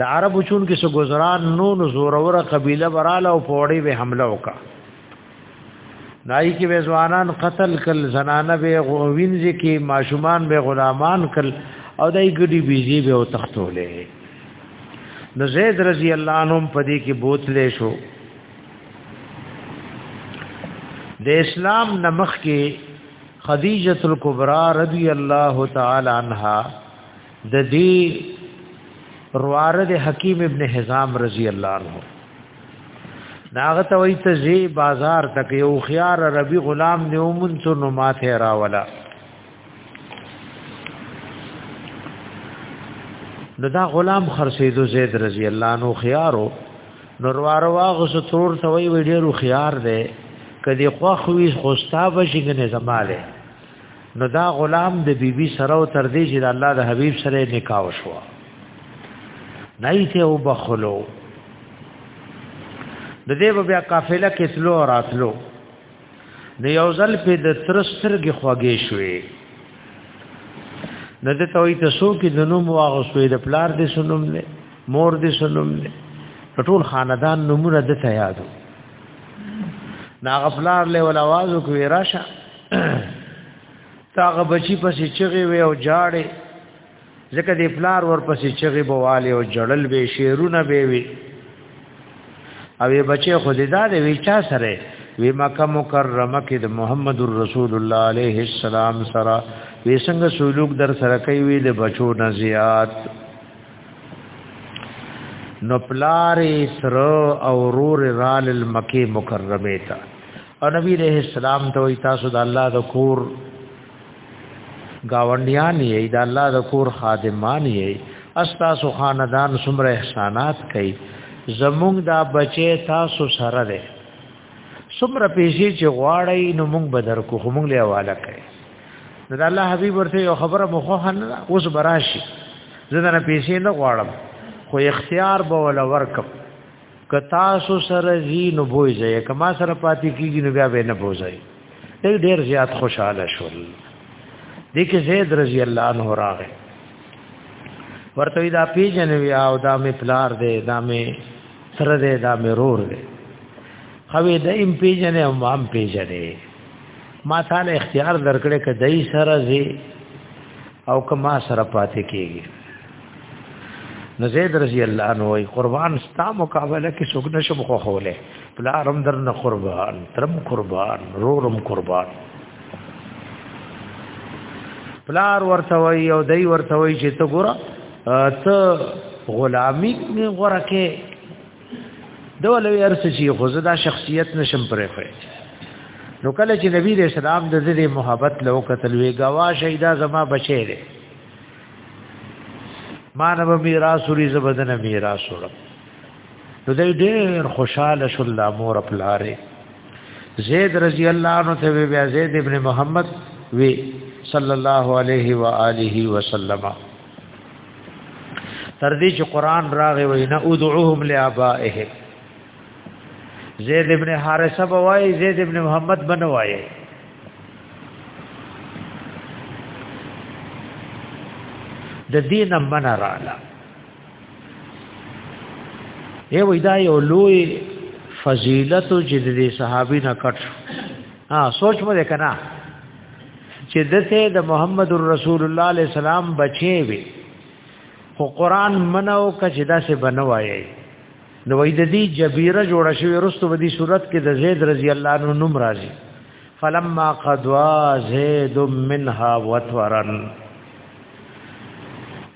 Speaker 1: د عرب چون کې سو گزاران نو نو زوروره قبیله وراله او پوړې به حمله وکا نای کې وزوانان قتل کل زنانه به غوینځ کې ماشومان به غلامان کل او دای ګډي بيزي به او تختولې نو زید رضی الله عنهم پدې کې بوتلې شو د اسلام نمخ کې خدیجه الکبرى رضی الله تعالی عنها د دې روارد حکیم ابن حزام رضی الله عنه ناغه ته وای ته زی بازار تک یو خيار ربي غلام نیومن څو نو ماته راولا نو دا غلام خرسیدو زید رضی الله عنه خيارو نوروار واغس تور ته وی ویډیو خيار دی کدی خوخ وی خوستا بشګنه زماله نو دا غلام د بیبي بی سره او تر دې چې د الله د حبیب سره نکاح شو نه یې ته وبخلو د دې بیا قافله کې تلو راتلو نو یو ځل په د تر سترګې خوږې شوې نه ته توي ته سو کې د نوم واغسوې د پلار دې سنوم نه مور دې سنوم نه ټول خاندان نمونه د ته یادو نا غفلار له ول आवाज کوي راشه تاغه بچی پسې چغي وي او جاړي ځکه د پلار ورپسې چغې بواله او جړل به شیرونه به وي او یې بچي خو دې دا دی وی چا سره وی مکه مکرمه کې د محمد رسول الله علیه السلام سره وی څنګه سلوک در سره کوي وی د بچو نه زیات نو پلاری سر او رور رال المکی مکرمه تا او نبی علیہ السلام ته وی تاسو د الله د کور گاونډیان یې د الله د کور خادمان یې استاسو خاندان څومره احسانات کوي زمونږ دا بچي تاسو سره ده څومره پیسې چې غواړی نو مونږ بدر کو خو مونږ له حواله کوي دا الله حبیب ورته یو خبره مخه نه اوس براشي زه نه پیسې نه غواړم خو اختیار به ولا ورکم که تاسو سره زی نو بوی ځای کما سره پاتې کیږي نو بیا به نه بوځي ډېر ډېر زیات خوشاله شول دغه زید رضی الله عنه راغی ورته دا پیجن ویا او دا می پلار دی دا می سره دی دا می رور دی خو دا ام پیجن او مام پیجن ما تعالی اختیار درکړې ک دای سره زی او کما سره پاتې کیږي نو زید رضی الله عنه وی قربان ستا مقابله کې څوک نشم خو خوله پلارم در نه قربان ترم قربان رورم قربان پلار ورته وی او دای ورته وی چې ته ګوره ته غلامی غره کې دوله ورس چې خو زدا شخصیت نشم پرې خو نو کله چې نبی رسول الله د دې محبت لو قتل وی گوا شهیدا زما بچی دی ما نه به میراث وري زبدنه میراث ورم نو دې ډېر خوشاله شول د مور خپل لارې زید رضی الله عنه ته بیا زید ابن محمد وی صلی الله علیه و آله وسلم تر دې چې قران راغی وینا ادعوهم لآبائهم زید ابن حارثه بوای زید ابن محمد بنوای د دین من رااله ای وای دا یو لوی فضیلت چې د صحابي نه کټ ها سوچ مې کنا چې دته د محمد رسول الله علیه السلام بچي وي خو قران منو کچدا سے بنوایي نو وای د دې جبیره جوړه شوی رستو ودی صورت کې د زید رضی الله عنه نوم راځي فلما قضوا زید منها وترن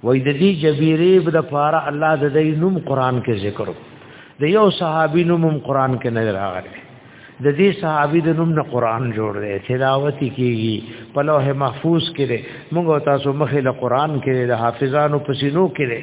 Speaker 1: وای د دې جبیره په لپاره الله د دې نوم قران کې ذکر وکړ د یو صحابي نوم قرآن کې نه راغلی د دې صحابي د نوم نه قرآن جوړ دی تلاوت کیږي په لوح محفوظ کې دی موږ تاسو مخې له قرآن کې د حافظانو پسینو کې دی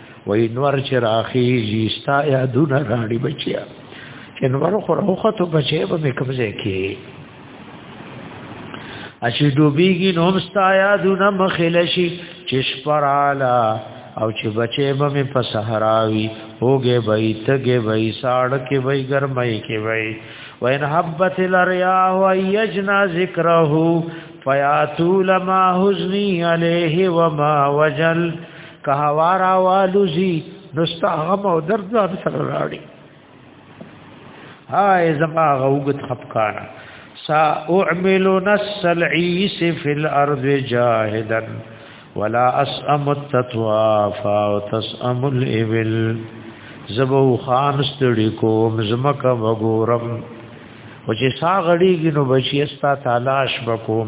Speaker 1: وای نور چې راخیږي ستا یادونه راړي بچیا چې نور خو راوخته بچي به مې کوم ځای کې اچې ډوبېږي نو هم ستا یادونه مخېل شي چې شپراله او چې بچي به مې په صحراوي هوګې وای تګې وای ساړ کې وای ګرمۍ کې وای وین حبت الریاح و یجنا ذکره فیاتول ما حزنی علیه و ما وجل که هوا را والوزی نو ستا غم او درد ځان سره راړي هاي زما غوګت خفقان سا اعمل نس العيس في الارض جاهدا ولا اسم التطواف او تسم الابل زبو خان ستړي کوم زمکه وګورم او چې سا غړيږي نو بچي استا تلاش وکوم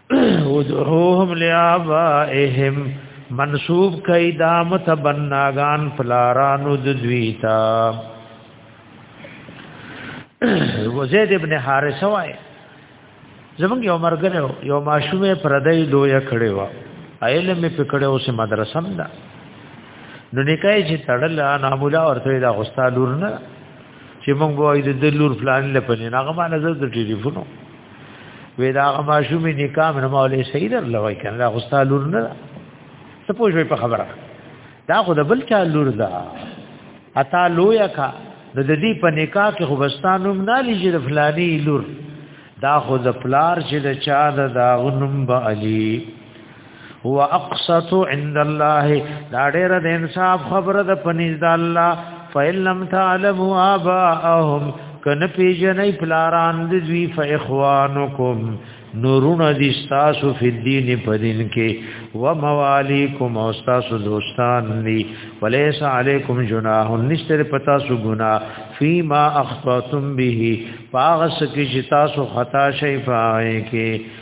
Speaker 1: ودعوهم لآبائهم منصوب کئی دامت بناگان پلارانو ددویتا وزید ابن حارثه وای زمونږ یو مرګره یو ماشومه پردای لوی کړي وا ایله می پکړه اوس مدرسه هم ده نو نکای چې تړل انا مولا ورته دا غستا لور نه چې مونږ وای د لور فلان لپاره نه هغه باندې زړه ټلیفونو وې دا هغه ماشوم نکاح نه مولې صحیح در لوي کنه دا غوستا لور نه څه پوښوي په خبره دا خو د بل چا لور ده اتا لویا کا د دې په نکاح کې خو بستانوم نه لږه د فلاني لور دا خو د پلار چې د چا د داغنم به علي هو اقسط عند الله دا ډېر د انصاف خبره د پنيز د الله فإن لم تعلموا آباءهم کن پیجنې پلاران د دوی فإخوانکم نورون دي تاسو په دین په دین کې و موالیکم او تاسو دوستان دي وليس علیکم جناح نشتر پتا سو ګنا فيما اخطأتم به پاغس کې چې تاسو خطا شي فای کې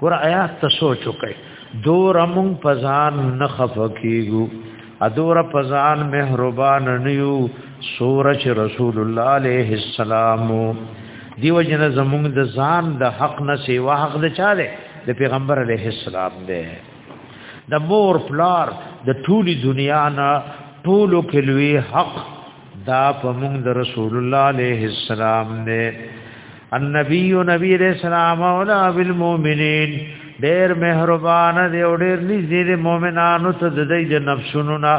Speaker 1: ګور آیات ته سوچ وکړئ دور مون پزان نه خفقېګو ادور پزان مهربان نیو سورج رسول الله عليه السلام دیو جن زمون د ځان د حق نه سیوا حق د چاله د پیغمبر علیه السلام دی د مور پلار د ټولي دنیا نه ټولو کلوي حق دا په موږ د رسول الله عليه السلام نه النبي نبی رسول الله ولا بالمؤمنين ډېر مهربان دی او ډېر نږدې دی مؤمنانو ته د دې د نفسونو نه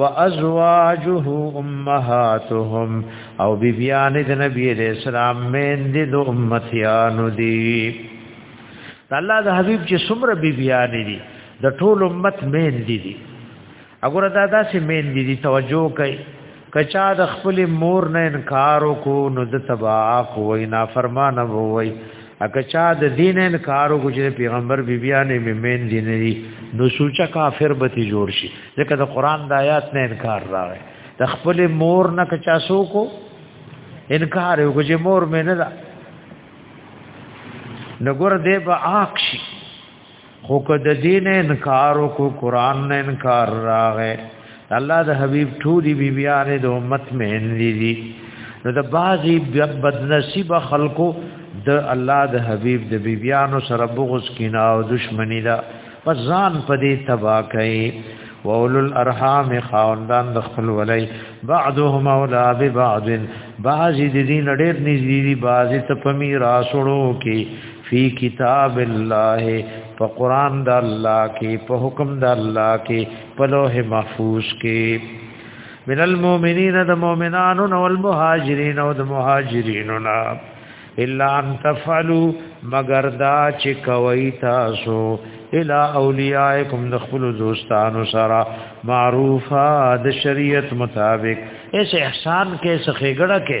Speaker 1: وازواجه امهاتهم او بیبیان د نبی عليه السلام مین دي د امتیانو دي الله د حبيب چې څومره بیبیان دي د ټول امت مین دي دي اګوره دا داسې مین دي دي توجه کوي کچا د خپل مور نه انکار کو نو د تبا کوی نا فرمان وای اکچا د دین انکار کو چې پیغمبر بیبیانه می مین دي نه دي نو سوچا کافر به تی جوړ شي ځکه د قران د آیات نه انکار راغی د خپل مور نه کچا سو کو انکار یو چې مور مې نه ده نګور دې به آکشي خو کده دین انکار کو قران نه انکار راغې الله د حبیب ټولي بی بیان د امت مهن دي دي نو د بازي بد نصیب خلکو د الله د حبیب د بی بیانو سره بغض کینا او دشمنی دا پزان پدې تبا کوي واول الارحام خاوندان د خپل ولای بعضهم اولا ببعض بعضی د دین ډېر نږدې دي بعضی ته په میراث وړو کې فی کتاب الله په قران د الله کې په حکم د الله کې په لوح محفوظ کې من المؤمنین د مؤمنانو او المهاجرین او د مهاجرینو نا الا ان تفعلوا مگر دا چې کوي تاسو الا اولیاءکم دخل دوستانو سره معروفه د شریعت مطابق ایسے احسان کې سخیګړه کې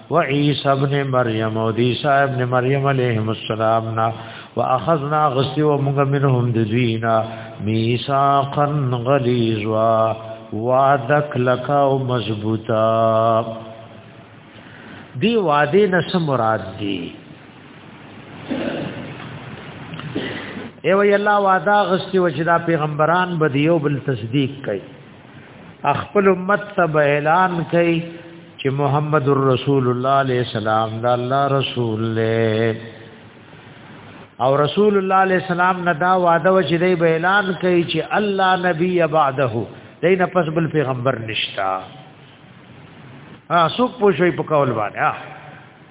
Speaker 1: و عیسی ابن مریم او عیسی ابن مریم علیهم السلام نا واخذنا غسی و موږ منهم ذینا میثاقا غلیظا وعدک لکا او مضبوطا دی وعده نس مراد دی ایو یلا وعده غسی و چې دا پیغمبران به دیو بل تصدیق کوي خپل امت ته اعلان کوي چې محمد رسول الله علیه السلام دا الله رسول له او رسول الله علیه السلام نه دا وعده و چې دی اعلان کوي چې الله نبی بعده دین پس بل پیغمبر نشتا ها څوک پوښوي په کول باندې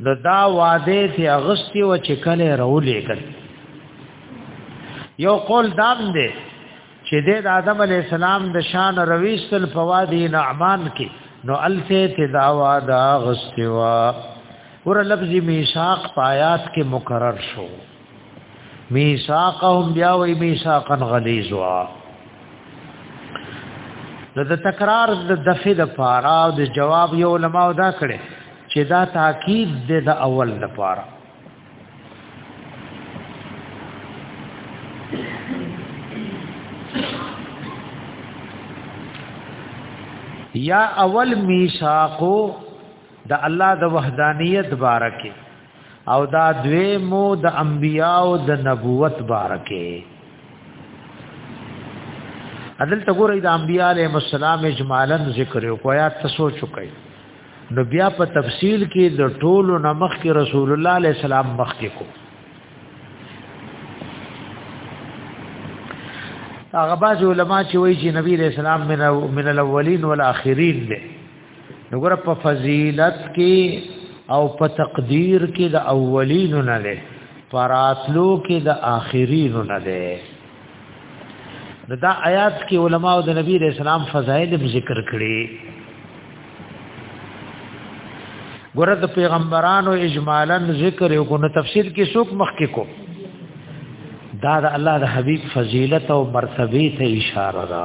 Speaker 1: نو دا وعده ته اغستی و چې کله رولې کړ یو قول دام دی چې د آدم علی السلام د شان رويستل په وادي نعمان کې نو الته تداوا دا غستوا ور لفظ میثاق پایات کې مقرر شو میثاقهم بیا وی میثاقا غلیظا نو د تکرار د دفع د پاره او د جواب یو علماء دا کړي چې دا تاکید دی د اول د پاره یا اول میثاقو د الله د وحدانیت بارکه او دا دوی مو د انبیاو د نبوت بارکه عدل ته ګورې د انبیاء علیهم السلام اجمالا ذکر یو کو آیات ته سوچ وکړي نو بیا په تفصیل کې د ټولو نمخ کې رسول الله علیه السلام مخ کې کو هغه باز علما چې وایي چې نبی رسول الله من من الاولین والاخرین دی نګور په فضیلت کې او په تقدیر کې د اولین نه ده پراتلو کې د آخرین نه ده دا آیات کې علما او د نبی رسول الله فضایل ذکر کړي ګوره د پیغمبرانو اجمالا ذکر یو کو نو تفسیر کې څوک مخ کې کو دا د الله د حبیب فضیلت او مرتبه ته اشاره ده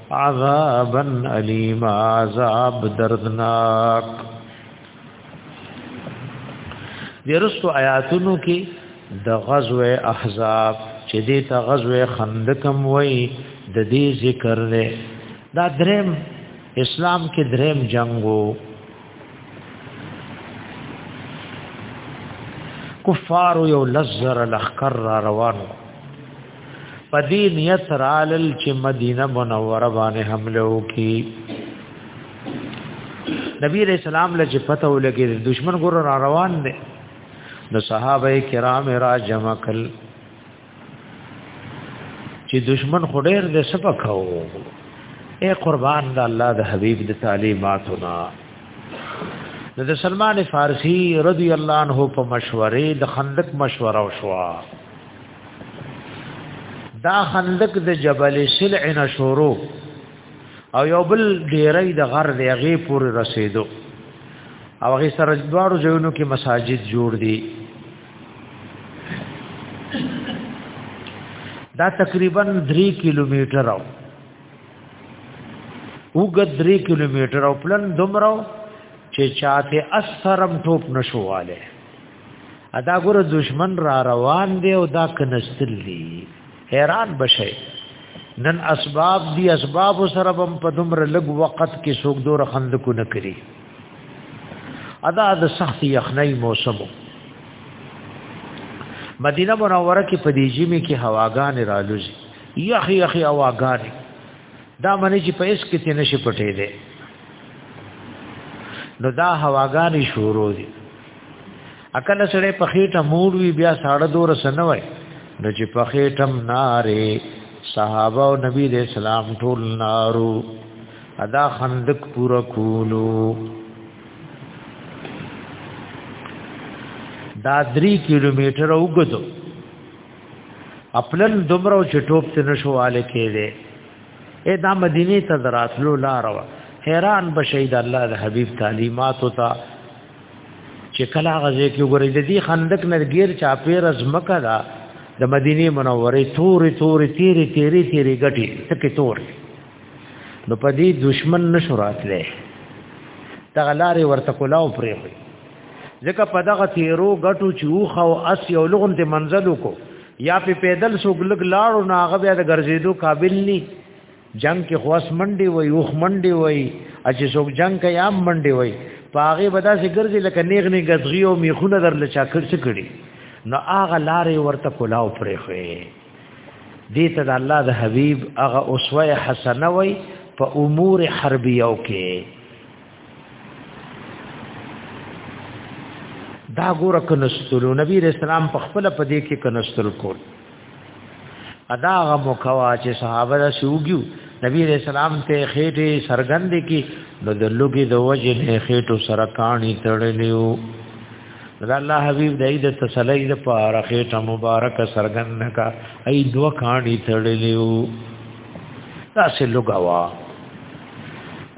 Speaker 1: عذابا علیم عذاب دردناک درستو آیاتونو کې د غزوه احزاب چې دې ته غزوه خندقم وای د دې ذکر نه دا دریم اسلام کې دریم جنگ وو کفار یو لزر لخر روانو پدی نیت رالل چې مدینه منوره باندې حمله وکي نبی رسول الله لږ پته ولګي دشمن ګور را روان دي نو صحابه کرام را جمع کل چې دشمن خډیر د سپکاو اے قربان د الله د حبیب د تعلیماتنا د سلمان فارسی رضی الله عنه په مشورې د خندق مشوره وشوه دا خندق د جبل سلع نشورو او یو بل ډیرې د غر دی غي پورې رسیدو او غي سره دوارو ځایونو کې مساجد جوړ دي دا تقریبا 3 کیلومتر او وګد 3 کیلومتر او پلن دومره چې چاته اثرم ټوپ نشواله ادا ګور دشمن را روان دی او دا کنستل دی حیران بشي نن اسباب دی اسباب سره بم په دمر لګ وخت کې سوق دور خند کو نه کری ادا د سخت یخنۍ موسم مدینه منوره کې په دې جیمه کې هواګان رالوځي یخ یخ هواګان دا منی چې په اس کې تنه شي پټې ده نو دا هواګان شروع دي اکل سره په خېټه مور وی بیا ساړه دور سنوي نو چې په خېټم ناره صحابه او نبی دې سلام ټول نارو ادا خندق پورا کولو دا 3 کیلومتر وګدو خپلن دومره چټوب ته نشواله کېده اې دا مدینه ته دراتلو لار وا حیران بشید الله د حبیب تعلیمات او چې کله غزه کې وګورئ د دې خندق نه غیر چا پیر از مکه دا د مدینه منورې تورې تورې تیرې تیرې تیرې غټي تکې تورې نو په دې دشمن نشو راتلې دغه لارې ورته کولاو پرې وي ځکه په دغه تیرو غټو چوخ او اس یو لغون ته منزل وکړو یا په پیدل سوګلګ لاړو ناغه بیا د ګرځېدو قابل ني جنگ کې خواص منډي وای اوخ منډي وای چې څوک جنگ کوي عام منډي وای پاغه بدا سي ګرځي لکه نیغ نه غزغي او میخونه در لچا کړ څه کړي نو هغه لارې ورته کولاو پرې خوې دې ته د الله د حبيب هغه اسوه حسنه وای په امور حربيو کې دا ګوره کنستلو نبی رسول الله په خپل په دې کې کنستل کول ادا غ مکوا چې صحابه دا شوګیو نبی رسول سلام ته خېټه سرګند کی نو د لوګي د وجه نه خېټو سره کانی تړلیو دا الله حبیب دای د تسلی د پاره خېټه مبارک سرګند کا ای دو کانی تړلیو دا سه لوګوا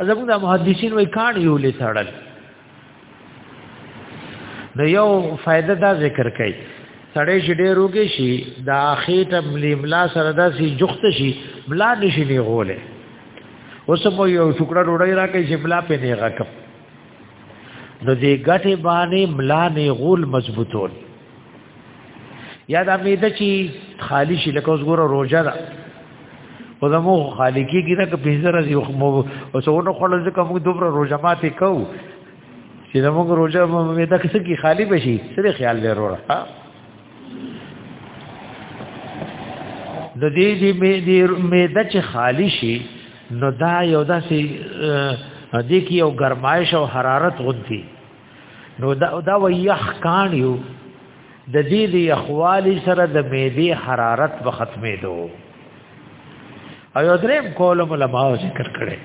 Speaker 1: زموږ د محدثین وای کانی یو لې تړل نو یو فائدہ دا ذکر کړي سړی چې ډېر وګي شي دا خېټه ملي ملا سره دا سي جخت شي ملا نشي نه غوله اوس مو یو ټوکړه ډوډۍ راکې چې ملا په نه غکم نو دې ګټه باندې ملا نه غول مضبوطول یا دا میده چې خالی شي لکه اوس ګوره روزه ده او زمو خالی کېږي نه که پنځه ورځې او څونه خوړل ځکه موږ دومره روزه ماتې کوو چې زموږ روزه میده کسه کې خالی بشي سره خیال دی وروره د دې دې میده چې خالی شي نو دا یو داسې دې کې یو ګرمایش او حرارت غونتی نو دا دا ویخ کان یو د دې د یخوالی سره د معدې حرارت به ختمې دو او یو دریم کول علماء ذکر کړي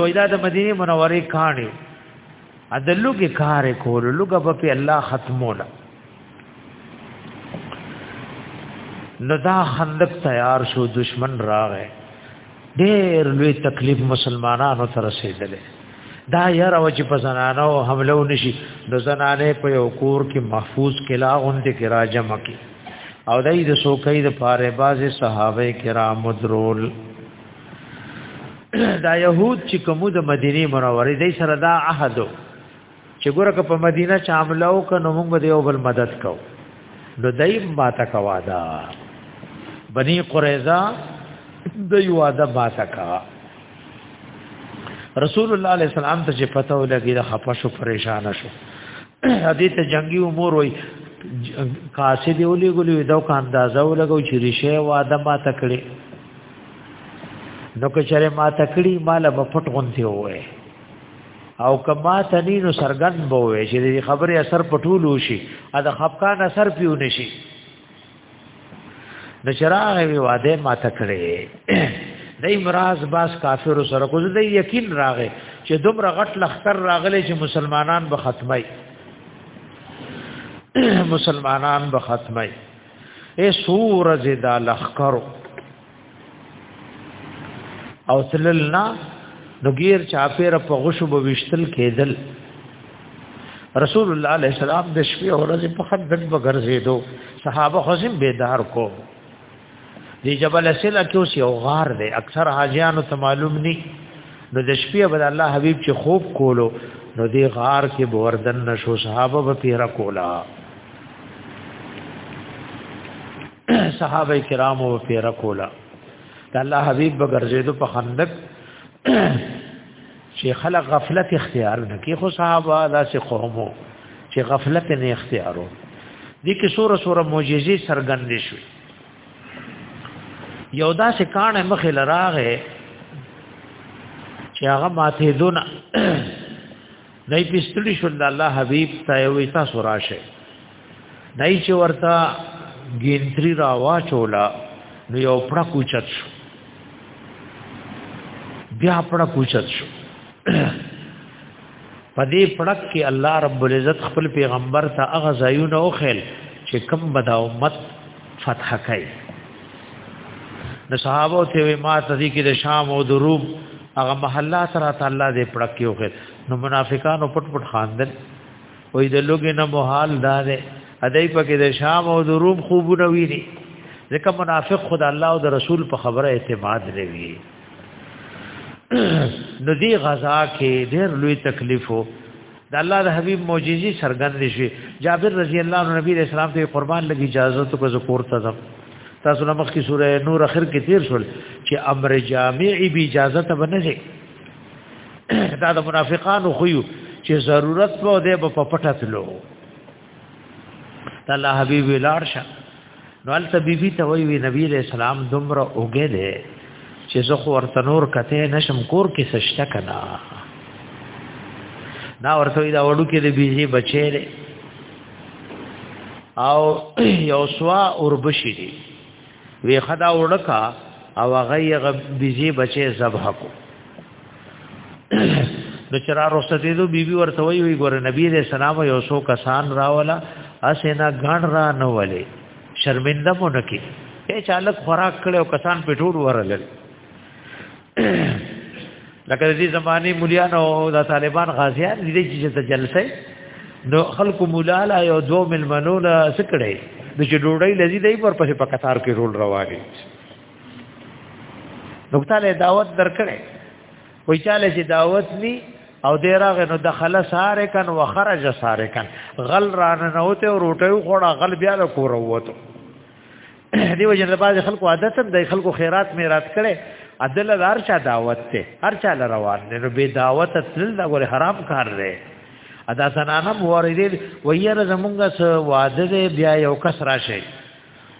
Speaker 1: وای دا د مدینه منورې کان یو ادلو کې کار کول لوګه په الله ختموله نو دا خندق تیار شو دشمن راغې ډېر لوی تکلیف مسلمانانو ته رسیدلی دا یار او چې په زنانو حمله ونشي د زنانه په یو کور کې محفوظ کلا غوندې کې راجم کی او دای د سوکې د پاره باز صحابه کرام درول دا يهود چې کوم د مدینه منورې د سره دا عهد چې ګوره که په مدینه چا عمله وکړو نو موږ به یو بل مدد کوو نو دای ما تا کوا دا بنی قریظه د یو اده ما تا کا رسول الله علیه السلام ته چې پته ولګی دا خپه شو پریشان شو حدیث جنگی امور وای کاسه دی ولې ګولې دا کا اندازه ولګو چې ریشه واده ما تکړه نو که چېرې ما تکړی مال په پټ غونتی وای او کما تنینو سرګند بووي چې د خبرې اثر پټول وشي ا د خفقان اثر پیو نشي د چراغ وی واده ما تکړه د امراض باس کافر سره کو د یقین راغې چې دومره غټ لخر راغلي چې مسلمانان به ختمي مسلمانان به ختمي اے سور زدا لخرو او تلل نه نو غیر چاپیر په غشو به وشتل کېدل رسول الله علیه السلام د شپې او ورځې په خد دک بغرزیدو صحابه خزم بیدار کو دی جبل اسل کې اوس یو غار دی اکثر حاجیانو ته معلوم ني نو د شپې به الله حبیب چې خوب کولو نو دی غار کې بوردن نشو صحابه به پیرا کولا صحابه کرامو پیر کولا د الله حبیب بغرزیدو په خندق چې خلق غفلت اختیار نه کی خو صحابه دا سه قومو چې غفلت نه اختیارو دي کې سوره سوره معجزې سرګندې شو یو دا سه کان مخې لراغه چې هغه ماته دون نه پیستلی شو د الله حبیب ته وي تاسو راشه دای چې ورته ګینتری را واچولا نو یو پړه کوچت شو بیا پړه کوچت شو په دې پړک کې الله رب العزت خپل پیغمبر ته هغه ځایونه وخیل چې کم بدا امت فتح کړي د صحابه ته وی ما تدی کې د شام او د روم هغه محلات را تعالی دې پړک کې وخیل نو منافقانو پټ پټ خاندل وې د لوګي نه محال دا ده ادای په کې د شام او د روم خوبونه ویني ځکه منافق خدا الله او د رسول په خبره اعتماد نه وی نو دی غزا کې ډېر لوی تکلیف وو د الله د حبيب معجزي سرګند شي جابر رضی الله عنه نبی رسول الله ته قربان لګي اجازه ته کو ذکر ته ځم تاسو نمخ کی سوره نور اخر کې تیر شول چې امر جامع به اجازه ته بنځي دا د منافقانو خو یو چې ضرورت وو دی په پټه تلو الله حبیب ولار شه نو ال طبيبي ته وی وی نبی رسول سلام دومره اوګه دي چې زه خو ورته نور کته نشم کور کې سشته کنا دا ورته دا وړو کې د بيزي بچي دي او یو سوا اوربشي دي وی خدا وړکا او هغه غ بيزي بچي ذبح کو نو چې را رسته دو بیبي ورته وی وی ګور نبی دې سلام یو سو کسان راولا اسینا غن را نه ولې شرمنده مونږ کې اے چالک خوراک کړو کسان په ټول ورلل لکه دې زمانه مليان او د طالبان غازيان دې چې ته جلسه نو خلق مولا لا یو دو ملمنو لا سکړې د چې ډوړی لذي دی پر پسې په قطار کې رول رواني نو تعالی دعوت درکړې وای چاله چې دعوت ني او دې راغې نو دخل ساره کن وخرج ساره کن غل رانه نوته او روټي خوړه غل بیا له کور وته دیو جن له باز خلکو عادت هم د خلکو خیرات میرات کړي عدل هر چا دعوت ته هر چا روان دي نو به دعوت تل دا ګوره حرام کار دی ادا زنانه موریدل ویره زمونږه واده دی بیا یو کس راشي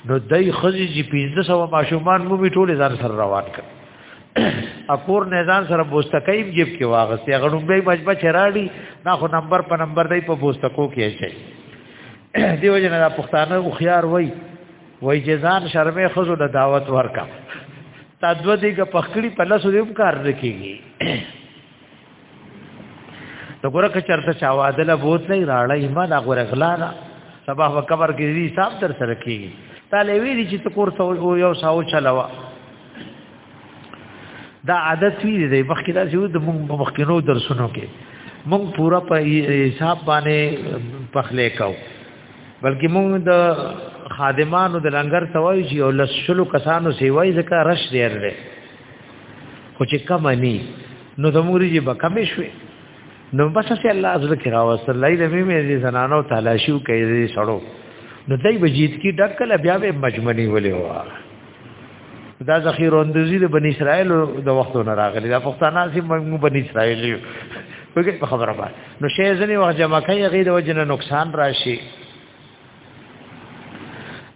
Speaker 1: نو دای خزي چې 1500 ماشومان مو به ټول ځان سره روان کړ اپور نه ځان سره بوستکایم جیب کې واغستې غړومبې مجبه چراړي نا خو نمبر په نمبر دی په بوستکو کې شي دیو جن دا پښتانه او خيار وای وای جزان شرمې خزو د دعوت ورکا تا دو دیګه پخکړی په لاسو دیوم کار رکیږي د ګوره که چرته چا واده له بوت نه راړې ما دا ګوره غلا نه سبا په قبر کې دې حساب در سره کیږي تا لوي دي چې تکور ته یو ساو چلاوه دا عادت وی دی مخکې دا چې د موږ په مخکینو درسونو کې موږ پورا په حساب باندې پخلې کاو بلکې موږ د خادمانو د لنګر توای چې او لسلو کسانو سیوای ځکه رش دی لري خو چې کم ني نو د موري جی بکمې شوې نو بس سي الله عز وجل کرا وصلی الله علیه مې دې زنانو تلاشیو کوي سړو نو دای بجیت کی ډکل بیا به مجمنی ولې واه دا ذخیر اندوزی د بنی اسرائیل د وختو نه راغلی دا پښتانه سي موږ بنی اسرائیل یو وګړي په خبره باندې نو شی ځنی وخت جمع کوي غیر وجنه نقصان راشي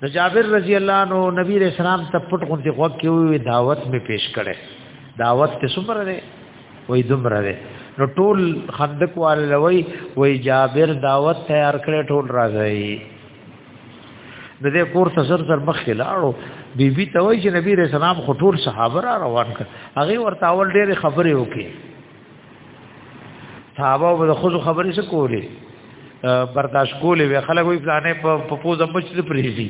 Speaker 1: نو جابر رضی الله عنه نبی رسول الله ته پټ غونډي غوږ کې وی دعوت می پیش کړي دعوت ته څومره دی وای دومره دی نو ټول خندق والوي وای جابر دعوت تیار کړي ټول راځي د دې کور ته زر زر مخ لاړو بي بي ته وایي چې نبی رسول الله خو ټول صحابه را روان کړ هغه ورته اول ډېر خبرې وکړي صحابه به خود خبرې څه کولې برداشت کولې وی خلک وی فلانه په پوزه مچ دې پریږي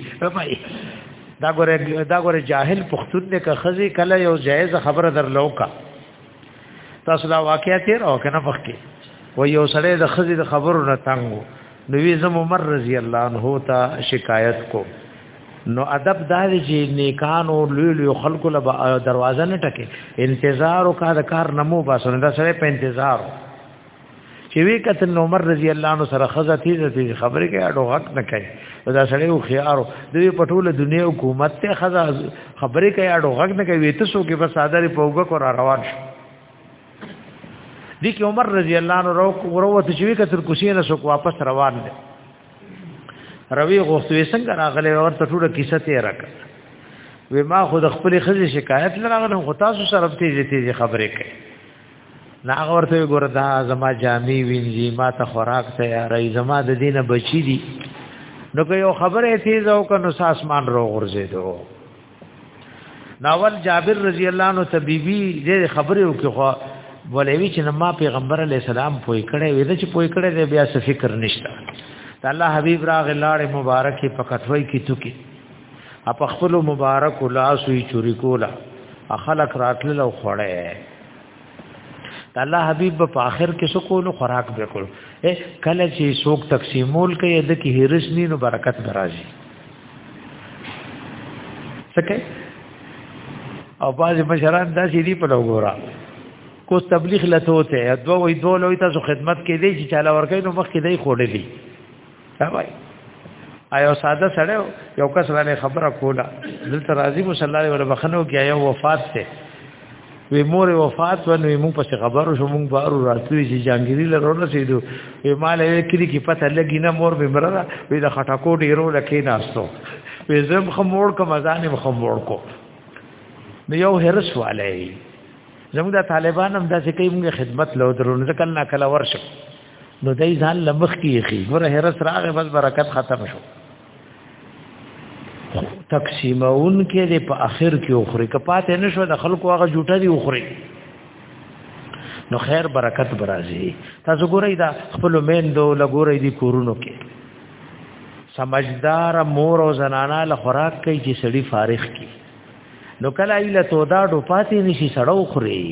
Speaker 1: دا ګوره دا ګوره جاهل پښتون دې که خزي کله یو جایز خبره در لوکا تاسو دا واقعیا تیر او کنه فخ کې و یو سړی د خزي د خبرو نه تنګو نو وی زم عمر رضی الله عنه ته شکایت کو نو ادب دا چې نیکانو لوی لوی خلکو له دروازه نه ټکه انتظار او کار کار نمو باسن دا سره په انتظار چې وی کتل نو عمر رضی الله عنه سره خزه تیز تیز خبرې کوي اډو غټ نه کوي دا سره یو خيارو دوی په ټوله دنیا حکومت ته خزه خبرې کوي اډو غټ نه کوي ته سو کې په ساده په وګ کو را روان شو دي کې عمر رضی الله عنه رو وروته چې وکړ تر کوشي نه شو واپس روان دي روي غوښتوي څنګه راغله ورته ټوله کیسه ته راکړه وې ما خود خپل خزي شکایت لراغلم خو تاسو سره تیزه تیزه خبرې کوي ناغه ورته ګوره دا زما جامي وینځي ما ته خوراک تیارې زما د دینه بچی دي نو که یو خبره تیز او کنو ساسمان رو غرزیدو ناول جابر رضی الله عنه ته بیبي دې خبره وکړه خو ولوي چې ما پیغمبر علی السلام پوي کړي وې چې پوي کړي دې بیا څه فکر نشته ته الله حبیب راغ لاړ مبارک په کټوي کې توکي اپ خپل مبارک لاس وی چوری کولا اخلق راتل لو خړې الله حبيب په آخر کې سکول خوراک وکړو کله چې څوک تقسیمول کوي د کې هرس نه نو برکت برازي سکه او باز مشران دا سړي په لګورا کو تبلیغ لته وته دوه وي دوه لوي تاسو خدمت کې دي چې چاله ورکې نو مخ کې دی خوړلې دا وای ایو ساده سره یو کس را خبره کوله دلته راضی مو صلی الله علیه و بخنو کې ایو وفات ته وی مور وفات و نو موږ پس خبرو شو موږ بارو راتوي چې جانګيري لرو نه سیدو وی مال یې کلی کې پته لګی نه مور به مرلا وی د خټاکو ډیرو لکې ناستو وی زم خمور کوم ځان خمور کو نو یو هرس والي زموږ د طالبان هم داسې کوي موږ خدمت لو درو نه کله کله ورشه نو دای ځان لمخ کیږي ګوره هرس راغه بس برکت ختم شو تقسیمون کې د په اخر کې اخري کپات نه شو د خلکو هغه جوټه دی اخري نو خیر برکت برازي تاسو ګورئ دا خپل میندو لګورئ دي کورونو کې سمجدار مور او زنانا له خوراک کوي چې سړی فارغ کی نو کله ایله تودا ډو پاتې نشي سړو خوري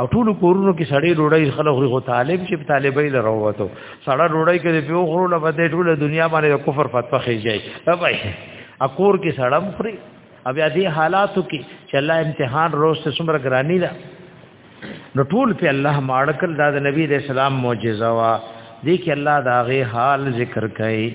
Speaker 1: او ټول کورونو کې سړی ډوړی خلک خو طالب چې طالبای له وروته سړی ډوړی کې په خورو له بده ټول دنیا باندې کفر فتوا خېږي بابای اکور کې سړم خوري بیا دې حالاتو کې چې الله امتحان روز ته څومره ګرانی ده نو ټول په الله ماړکل دا د نبی رسول الله معجزه وا دې کې الله دا غي حال ذکر کړي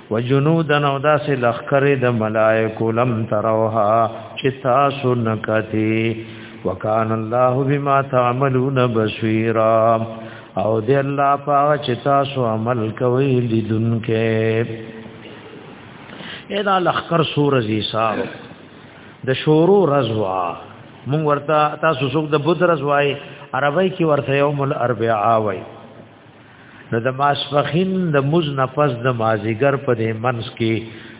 Speaker 1: وجنودن او داسې لخرې د ملائکو لم تروها چې تاسو نکتی وکان الله بما تعملون بصیرا او دې الله پاک چې تاسو عمل کوي لیدونکې ادا لخر سور زی صاحب د شورو رضوا مونږ ورته تاسو څوک د بود رضوای عربی کې ورته یوم الاربعاء وای نو د ماسپخین د مز نفس د مازیګر په دې منس کې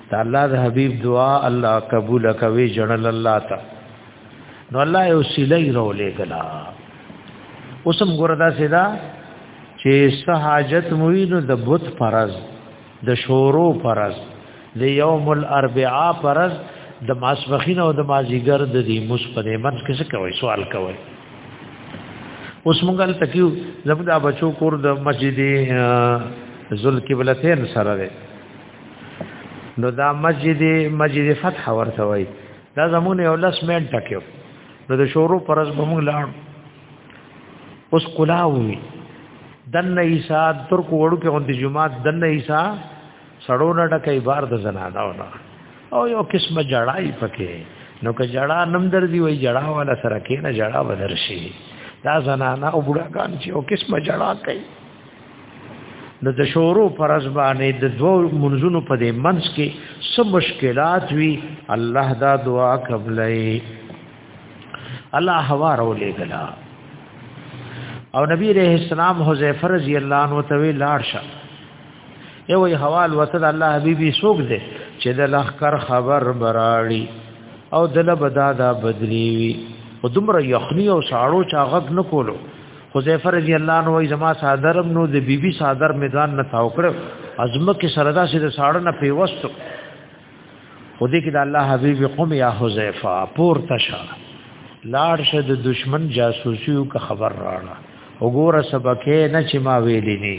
Speaker 1: د الله د حبیب دعا الله قبول کوي جنل الله تا نو الله یو سلی رولې کلا اوسم ګوردا سیدا چې سه حاجت موینو د بت فرض د شورو پرز د یوم الاربعاء پرز د ماسبخین او د مازیګر د دې مصپدې منځ کې څه کوي سوال کوي اوس مونږه تکیو زموږ د بچو کور د مسجد ذل قبلتین سره ده نو دا مسجد مسجد فتح ورته وای دا زمونه یو لس منټه کې نو د شورو پرز به مونږ لاړ اوس کلاوي دنه عیسی تر کو وړو کې غوندي جمعات دنه عیسی سړو نه ډکې بار د زنانا ولا او یو قسمه جړای پکې نو که جړا نم درځي وای جړا والا سره کې نه جړا بدر شي دا زنانا او بډاګان چې او قسمه جړا کوي نو د شورو پر ځبانې د دوو منځونو په دې منځ کې څه مشکلات وي الله دا دعا قبلې الله هوا رو لګلا او نبی رحم السلام حذیفه رضی الله عنه ته وی لاړ شه یو وی حوال وته الله حبیبی سوق دے چې د لخر خبر براړي او دله بدادا بدلی وی او دمر یخنی او ساړو چا غږ نه کولو حذیفه رضی الله عنه وی زما صادرم نو د بیبي صادر میدان نه تاو کړو ازمه کې سردا سي د ساړه نه پیوستو خو دې کې د الله حبيب قوم یا حذیفه پور تشا لاړ شه د دشمن جاسوسیو کا خبر راړه وګوره سبکه نه چې ما ویلې نه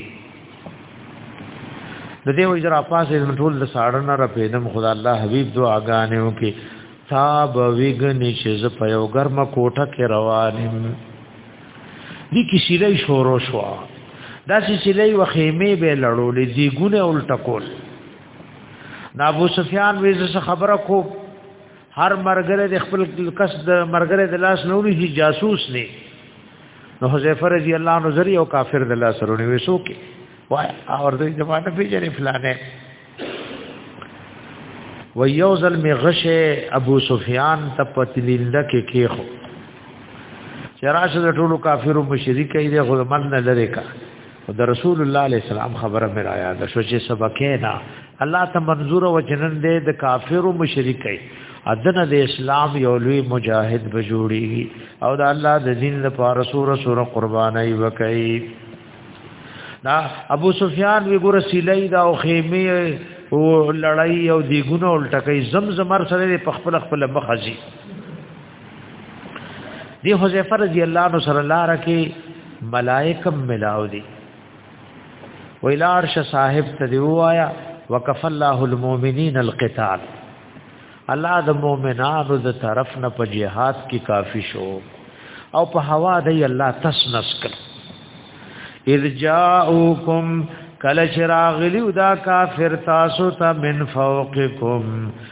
Speaker 1: د دې وجه را پاسې د ټول د ساړنه را پیدم خدا الله حبيب دعاګانې وکي تاب ویګنی چې ز په یو ګرمه کوټه کې روانم دي کې شیلې شورو شو دا چې شیلې وخېمه به لړولې دی ګونه الټکول نا ابو سفیان ویزه خبره کو هر مرګره د خپل کس د مرګره د لاس نه ونی چې جاسوس نه نو حذیفه رضی الله عنه زری او کافر د لاس سره نیو سو کې وای اور د زمانه په جری فلانه و یو ځل می غشه ابو سفیان ته پتلیند کې کېخو چراشه د ټولو کافرو مشرک ای د غلمن نه لری کا د رسول الله علیه السلام خبره مې را یاد شو چې سبکه نه الله ته منظور او جنن دې د کافر او مشرکې ادنه د اسلام یو لوی مجاهد بجوړي او د الله د دین لپاره سور سور قرباني وکړي دا ابو سفیان وی ګور سیلای دا او خیمه او لړای او دیګونه الټکې زمزمر سره په خپل خپل مخ ځي دی حذیفه رضی الله عنه صلی الله علیه کې ملائکه ملاو دي ویلار ش صاحب ته دی وایا وکف الله المؤمنین القتال الله د مؤمنانو د طرف نه په جهاد کې کافی شو او په هوا دی الله تسنس کړ اذ جاءوکم کله چې راغلی دا کافر تاسو ته من فوقکم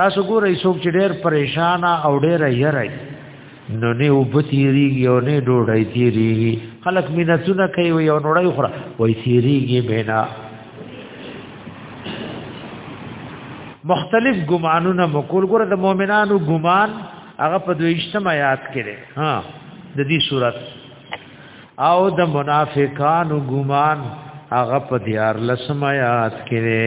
Speaker 1: تاسو ګورئ څوک چې ډېر پریشان او ډېر یری نو نه وبتیریږي او نه ډوډۍ تیریږي خلک مینتونه کوي او یو نوړی خورا وای تیریږي بنا مختلف ګمانونه مکول ګره د مؤمنانو ګمان هغه په دویشتم آیات کې ده ها د دې صورت او د منافقانو ګمان هغه په دیار لسم آیات کې ده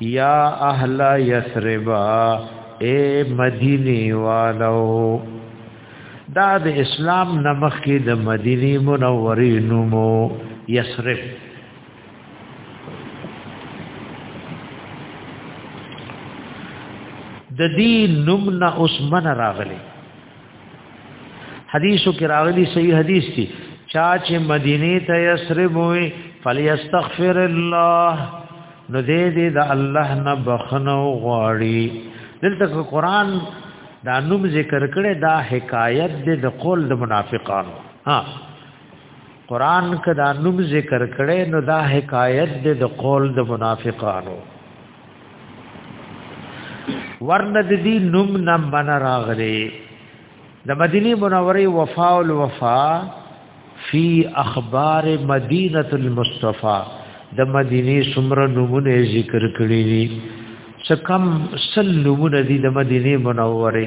Speaker 1: یا اهل یثرب اے مدینی والو دا د اسلام نمخ کې د مدینی منورې نومو یثرب د دې نوم نه اوس من راغلی حدیثو کې راغلي صحیح حدیث دی چا چې مدینه ته یسرب وي فلیستغفر الله نو دې دې د الله نه بخنه غواړي دلته قرآن دا نوم ذکر کړي دا حکایت دې د قول د منافقانو ها قرآن کدا نوم ذکر کړي نو دا حکایت دې د قول د منافقانو ورنه د دې نوم نم بنا راغلي د مدینه منوره وفا او وفا فی اخبار مدینه المصطفی د مدینه سمره نمونه ذکر کړی دي سکم سل نمونه دي د مدینه منوره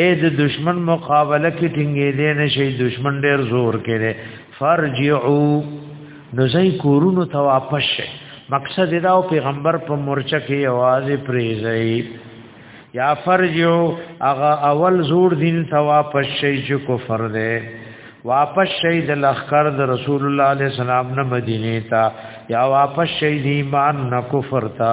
Speaker 1: اے د دشمن مقابله کې ټینګې دې نشي دشمن ډېر زور کړي فرجعو نو زئی کورونو ته واپس شي مقصد دا او پیغمبر په مورچه کې आवाज پریزي یا فرجعو اغه اول زور دین ته واپس شي چې کفر دې واپس شي د لخر د رسول الله علیه السلام نه مدینه ته یا واپس شي د ایمان نه کفر ته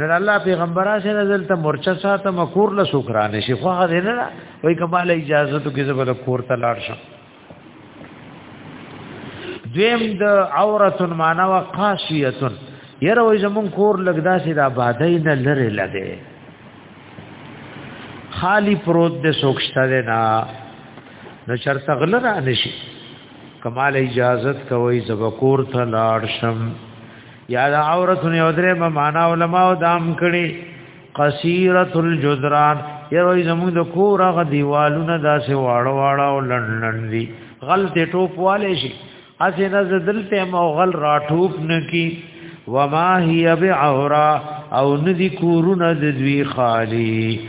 Speaker 1: نن الله پیغمبر راشه نزل ته مرچه ساته مکور له سوکرانه شي خو هغه نه نه وای کمال اجازه ته کې زبر کور ته لاړ شم دویم د عورت معنا وا قاشیه یره وای زمون کور لګدا سي د آبادی نه لره لګي خالی پروت د سوکشته نه نو چرته غلر انشي کمال اجازت کوي زبکور ته لاړ شم یا دا عورت نه ودره په معنا علما او دام کړي قصيره الجدران یوه زموږ د کور غ دیوالونه داسې واړه واړه او لړلړ دي غلط ټوپ والے شي اسه نه زدلته مو غل را ټوپ نه کی وما هي بعورا او ندی کورونه د دوی خالی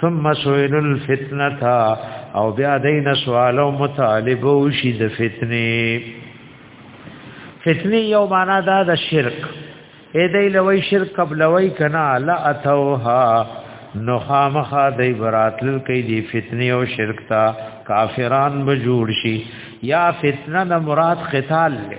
Speaker 1: ثم سئل الفتنه او بیا دین سوال او مطالبه وشي د فتنه فتنه یو معنا دا د شرک اې دې لوي شرک قبلوي کنا لا اتوها نو خامخا دای براتل کوي دی فتنه او شرک تا کافران به جوړ شي یا فتنه نه مراد قتال له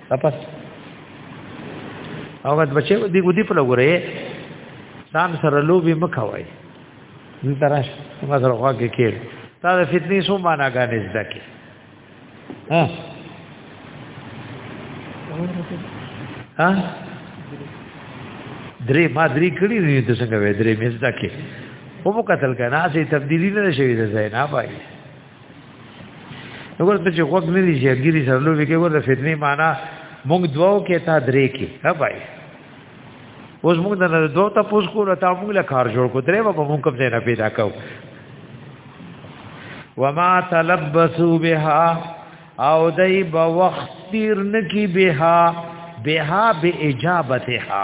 Speaker 1: تپس او غد بچي دی ګدی په لګورې ځان سره لوبي مکوای نن تراش ما سره واګه کېږي تا د فتنې سو معنا غانې زده کې ها ها درې ما درې کړی دی ته څنګه وې درې مې زده کې وو قتل کنه سي تبدیلی نه شوی د زینا بای وګوره ته چې خوګ نه دي چې ګيري سره لوي کې ورته فتنه معنا موږ دواو کې تا درې کې ها بھائی اوس موږ د دوه ته پوس کو ته موږ له کار جوړ کو درې په موږ کوم ځای نه پیدا کو وما تلبسوا بها او دای په وخت تیر نکی بها بها به اجابتها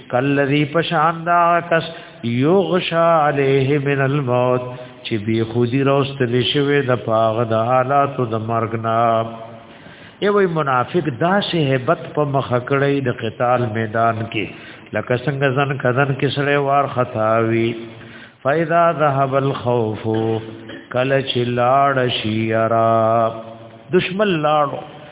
Speaker 1: کلذي پشان دا کس یغشا علیه من الموت چې بی خودی راست لشوی د پاغه د حالاتو د مرګ نه یوې منافق دا سه hebat په مخ کړی د قتال میدان کې لکه څنګه ځن کدن کې سړی وار خطاوي فاذا ذهب الخوف کله چې لاړ شي را دشمن لاړو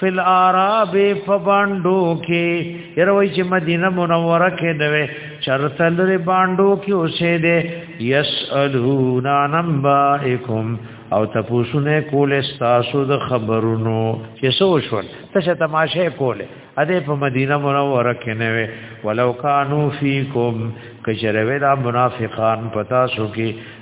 Speaker 1: فل عرب فباندو کې یروي چې مدینه منوره کې دوي چرتل ری باندو کې اوسه دې یسالون انبائکم او تپوسونه کول استاسو د خبرونو چې سو شول تشه تماشه کوله اده په مدینه منوره کې نه وي ولو کانو فیکم کجروی دا منافقان پتا سو کې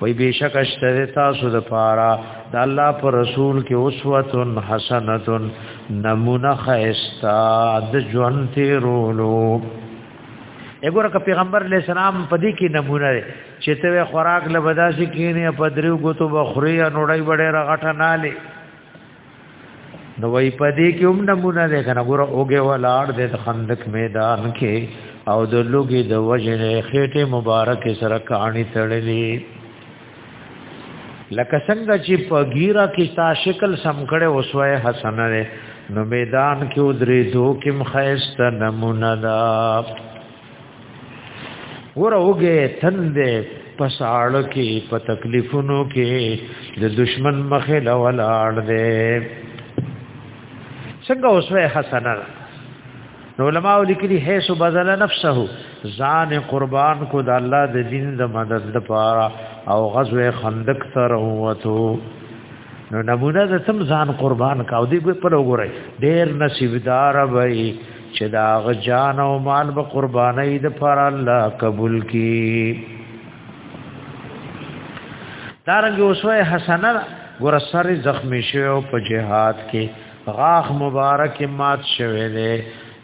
Speaker 1: وای بشک اشتر تاسو د پارا د الله پر رسول کې اسوه حسنه نمونه خيستا د ژوند تیرولو وګوره که پیغمبر علی السلام په دې کې نمونه دی چې ته خوراک لبداسي کینې په دریو غوتو بخوري انوړی وړه رغټه نه لې نو وای په دې کې هم نمونه ده کنه ګوره اوګه ولاړ د خندق میدان کې او د لوګي د وجه خېټه مبارک سره کانی تړلې لکه څنګه چې په ګیرا کې تا شکل سم کړي وسوي حسن نه نو میدان کې ودرې دوه کې مخایسته نمونه ده ګور اوګه تند په ساړ کې په تکلیفونو کې د دشمن مخه لولاړ دې څنګه اوسه حسنه نو علماء لیکلي هي سو بدل نفسه ځان قربان کو د الله د دین د مدد لپاره او غزوه خندق تر وته نو نمونه د تم ځان قربان کاو دی په لګورای ډیر نصیبدار وای چې دا غ جان او مال به قرباني د پر الله قبول کی دارنګ اوسوه حسنه ګور سر زخمی شو په جهاد کې غاخ مبارک مات شوه دی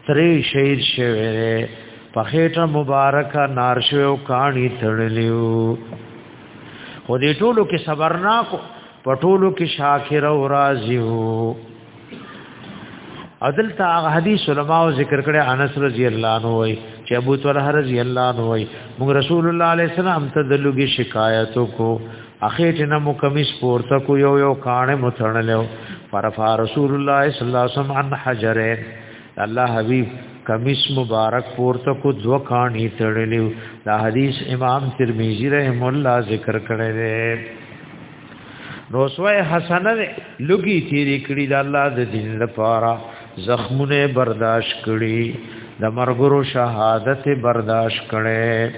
Speaker 1: تری شهید شوه دی په خېټه مبارکه نار شو کانی تړلیو خو دې ټولو کې صبرناک په ټولو کې شاکر او راضي وو عدل تا هغه حدیث علماء ذکر کړي انس رضی الله عنه وای چې ابو طلحه رضی الله عنه وای موږ رسول الله علیه السلام ته د لوګي شکایت کو اخیټ نه مو کمیس پورته کو یو یو کانه متړلو فرفا رسول الله صلی الله علیه وسلم عن حجره الله حبیب کمیس مبارک پورته کو دو کانی تړلیو دا حدیث امام ترمذی رحم الله ذکر کړی دی نو سوې حسنه لګي تیری کړی د الله د دین لپاره زخمونه برداشت کړی د مرګرو شهادت برداشت کړي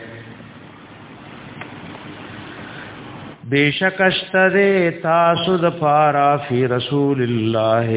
Speaker 1: بیشکشتره تاسو د پارا فی رسول الله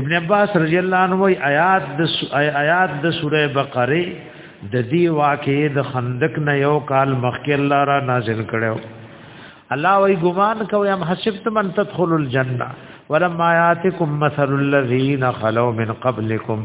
Speaker 1: ابن عباس رضی الله عنه وی آیات د آیات د سوره بقره د دې واقعې د خندق نه یو کال مخکې الله را نازل کړو الله وی ګمان کوي هم حسبت من تدخل الجنه ولما آیاتکم مثل الذین خلو من قبلکم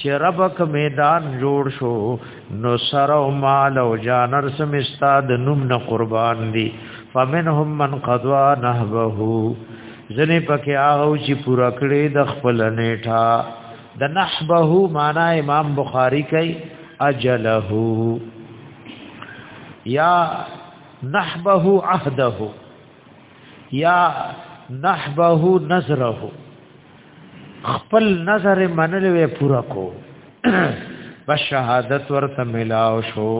Speaker 1: چې ربک میدان جوړ شو نو سر او مال او جانر سم استاد نوم نه قربان دي فمنهم من قضا نهبه ځنې پکې هغه چې پورا کړې د خپل نیټه د نحبه معنا امام بخاری کوي اجله یا نحبه عهده یا نحبه نظره خپل نظر منل وی پورا کو بس شهادت ورته ملاو شو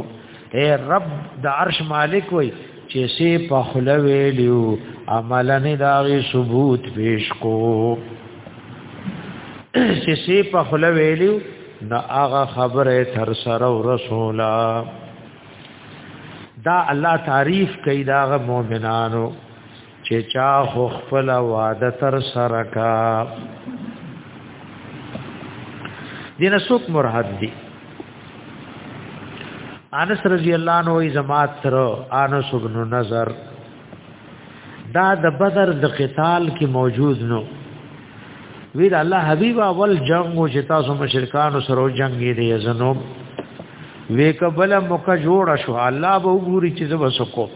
Speaker 1: اے رب د عرش مالک وی چې سی په خله ویلو عمل نه داغي ثبوت پیش کو چې سی په خله ویلو نو هغه خبره تر سره رسولا دا الله تعریف کوي دا مؤمنانو چې چا خو خپل واده تر سره کا دینه څوک مراد دي انس رضی الله عنه ای زما تر انس ابن نظر دا د بدر د قتال کې موجود نو ویر الله حبیب اول جنگ او چې تاسو مشرکان سره جنگ یې دی زنو وې کبل مکه جوړ شو الله به وګوري چې زو وسکو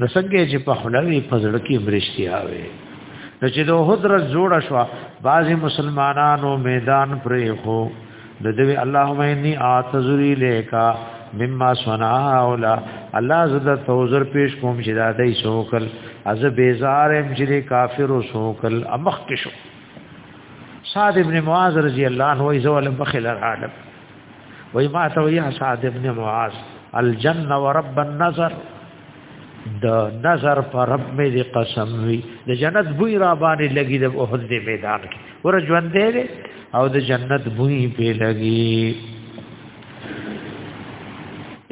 Speaker 1: نو څنګه چې په خلوی په زړه کې برشتیا وي نو چې دوه حضرت جوړ شو بعضی مسلمانانو میدان پرې خو د دوی اللهم انی اعتذری لیکا مما صنع اولا الله زده توزر پیش کوم چې دا دای سوکل از بیزار ام چې کافر سوکل امخ کشو صاد ابن معاذ رضی الله عنه وی زول بخل راډم وای ما ته وی سعد ابن معاذ الجنه ورب النظر د نظر پر رب مې دې قسم وی د جنت بوی را باندې لګي د اوهد دې میدان کې ور ژوند دې او د جنت بوی په لګي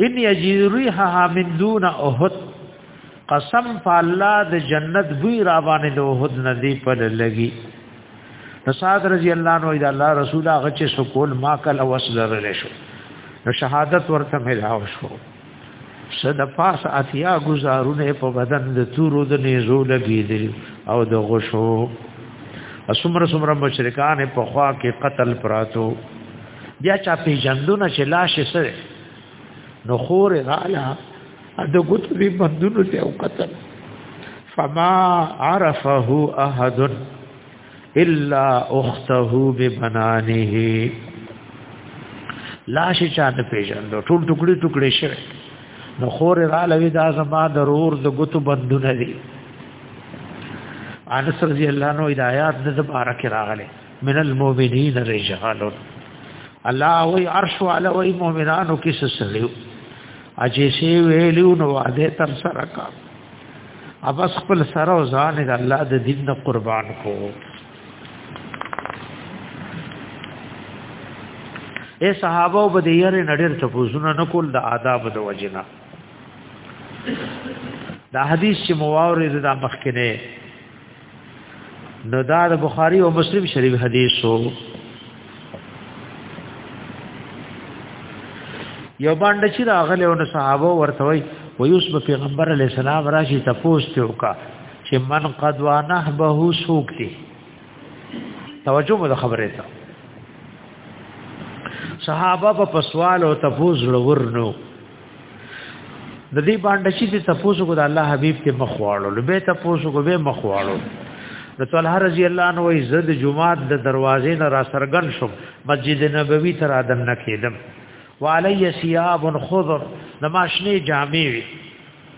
Speaker 1: ان یجید ریحها من دون اوهد قسم په الله د جنت بوی را باندې د اوهد ندی په لګي نو سعد رضی الله عنه اذا الله رسول هغه چې سکول ما کل او اسلرل شو نو شهادت ورته ملاو شو صد پاس اتیا گزارونه په بدن د تورو د نيزو لګیدل او د غشو اسمر سمر مشرکان په خوا کې قتل پراتو بیا چا په جندونه چې لاش سره نو خور غاله د ګوتو به بندونو ته او قتل فما عرفه احد الا اخته ببنانه لاش چا نه پیژند ټول ټوکړي ټوکړي شوه نو خور را لوي دا زما ضرور د ګوتو بندونه دي انس رضی الله عنه ہدایت د بارک راغله من المؤمنین رجال الله وی عرش علی وی مؤمنانو کې سسلیو اجه سی ویلو نو وعده تر سره کا ابس خپل سره او ځان د الله د دین نه قربان کو اے صحابه وب دې یاره نډر ته پوزونه نکول د آداب د وجنا دا حدیث چې مواورې دا مخکنه نو دا د بخاری او مسلم شریف حدیث وو یو باندې چې راغله او صحابه ورته وي ویوس په پیغمبر علی السلام راشي تپوس ته وکا چې من قد وانحبه سوق دي توجه مو خبره ته صحابه په سوال او تفوز لور نو د دې باندې چې د تاسو کو د الله حبيب ته مخواړو به تاسو کو به مخواړو د طلحه رضی الله عنه وی زد جمعات د دروازې نه را سرګن شو مسجد نبوي تر ادم نه کېدم وعلي ثياب خضر نماشنه جامې وی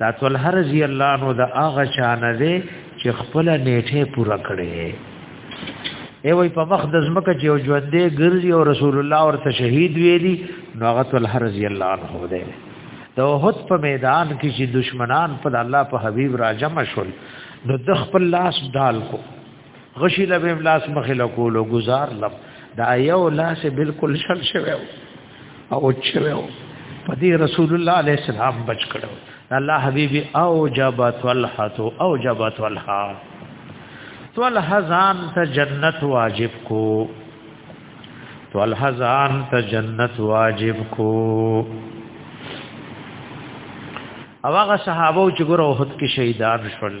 Speaker 1: دا طلحه رضی الله عنه د هغه چانه دی چې خپل نیټه پوره کړي ای وای په مخ د زمکه چې ژوندې ګرځي او رسول الله ورته شهید ویلي نو هغه طلحه رضی الله عنه دی د وحد په میدان کې چې دشمنان په الله په حبیب راجم شول نو د خپل لاس ډال کو غشي له به لاس مخې له کولو گزار لم دا یو لاس بالکل شل شوی او اوچ شوی په دې رسول الله علیه السلام بچ کړو الله حبیبی او جبت والحت او جبت والحا تول حزان ته جنت واجب کو تول حزان ته جنت واجب کو او هغه صحابه چې ګره وخت کې شهیدان شول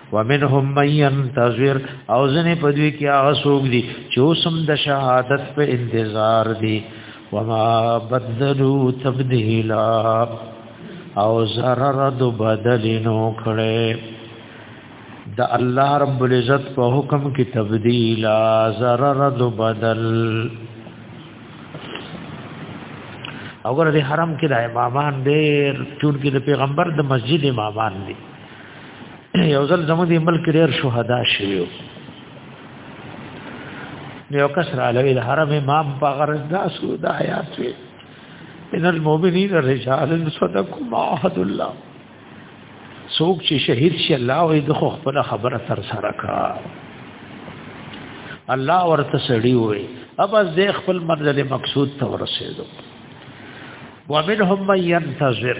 Speaker 1: ومنهم من ينتظر او ځنه په دوی کې هغه څوک دي چې اوسم د شهادت په انتظار دي وما بدلوا تبديلا او zarar د بدل نو کړي د الله رب العزت په حکم کې تبديلا zarar د بدل او ګره حرم کې د امامان ډېر چون کې د پیغمبر د مسجد امامان دي یو ځل زموږ د ملک ډیر شهدا شویو یو کس را لوي د حرم امام په غرض دا سو د حیات وي ان المؤمنین رجال صدقوا ما عهد الله څوک چې شهید شي الله وي د خپل خبره تر سره کا الله ورته سړی وي اب از خپل منزل مقصود ته ورسېدو ومنهم من ينتظر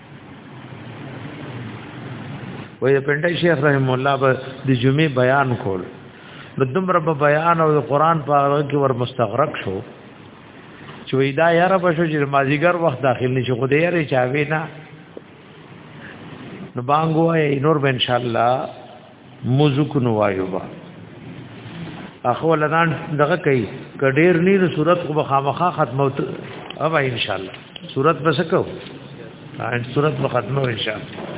Speaker 1: وې پنده شیخ رحم الله به د جمعې بیان کول نو دومره په بیان او قرآن په اړه کې ور مستغرق شو چې وې دا یاره په شو چې مازیګر وخت داخل نشي خو دې یاره چاوي نه نو بانګو نور به ان شاء الله موزک نو وایو با اخو ولدان دغه کوي کډیر نی نو صورت خو بخامخه ختمه او ان شاء الله صورت بس کو ان صورت به ختمه ان شاء الله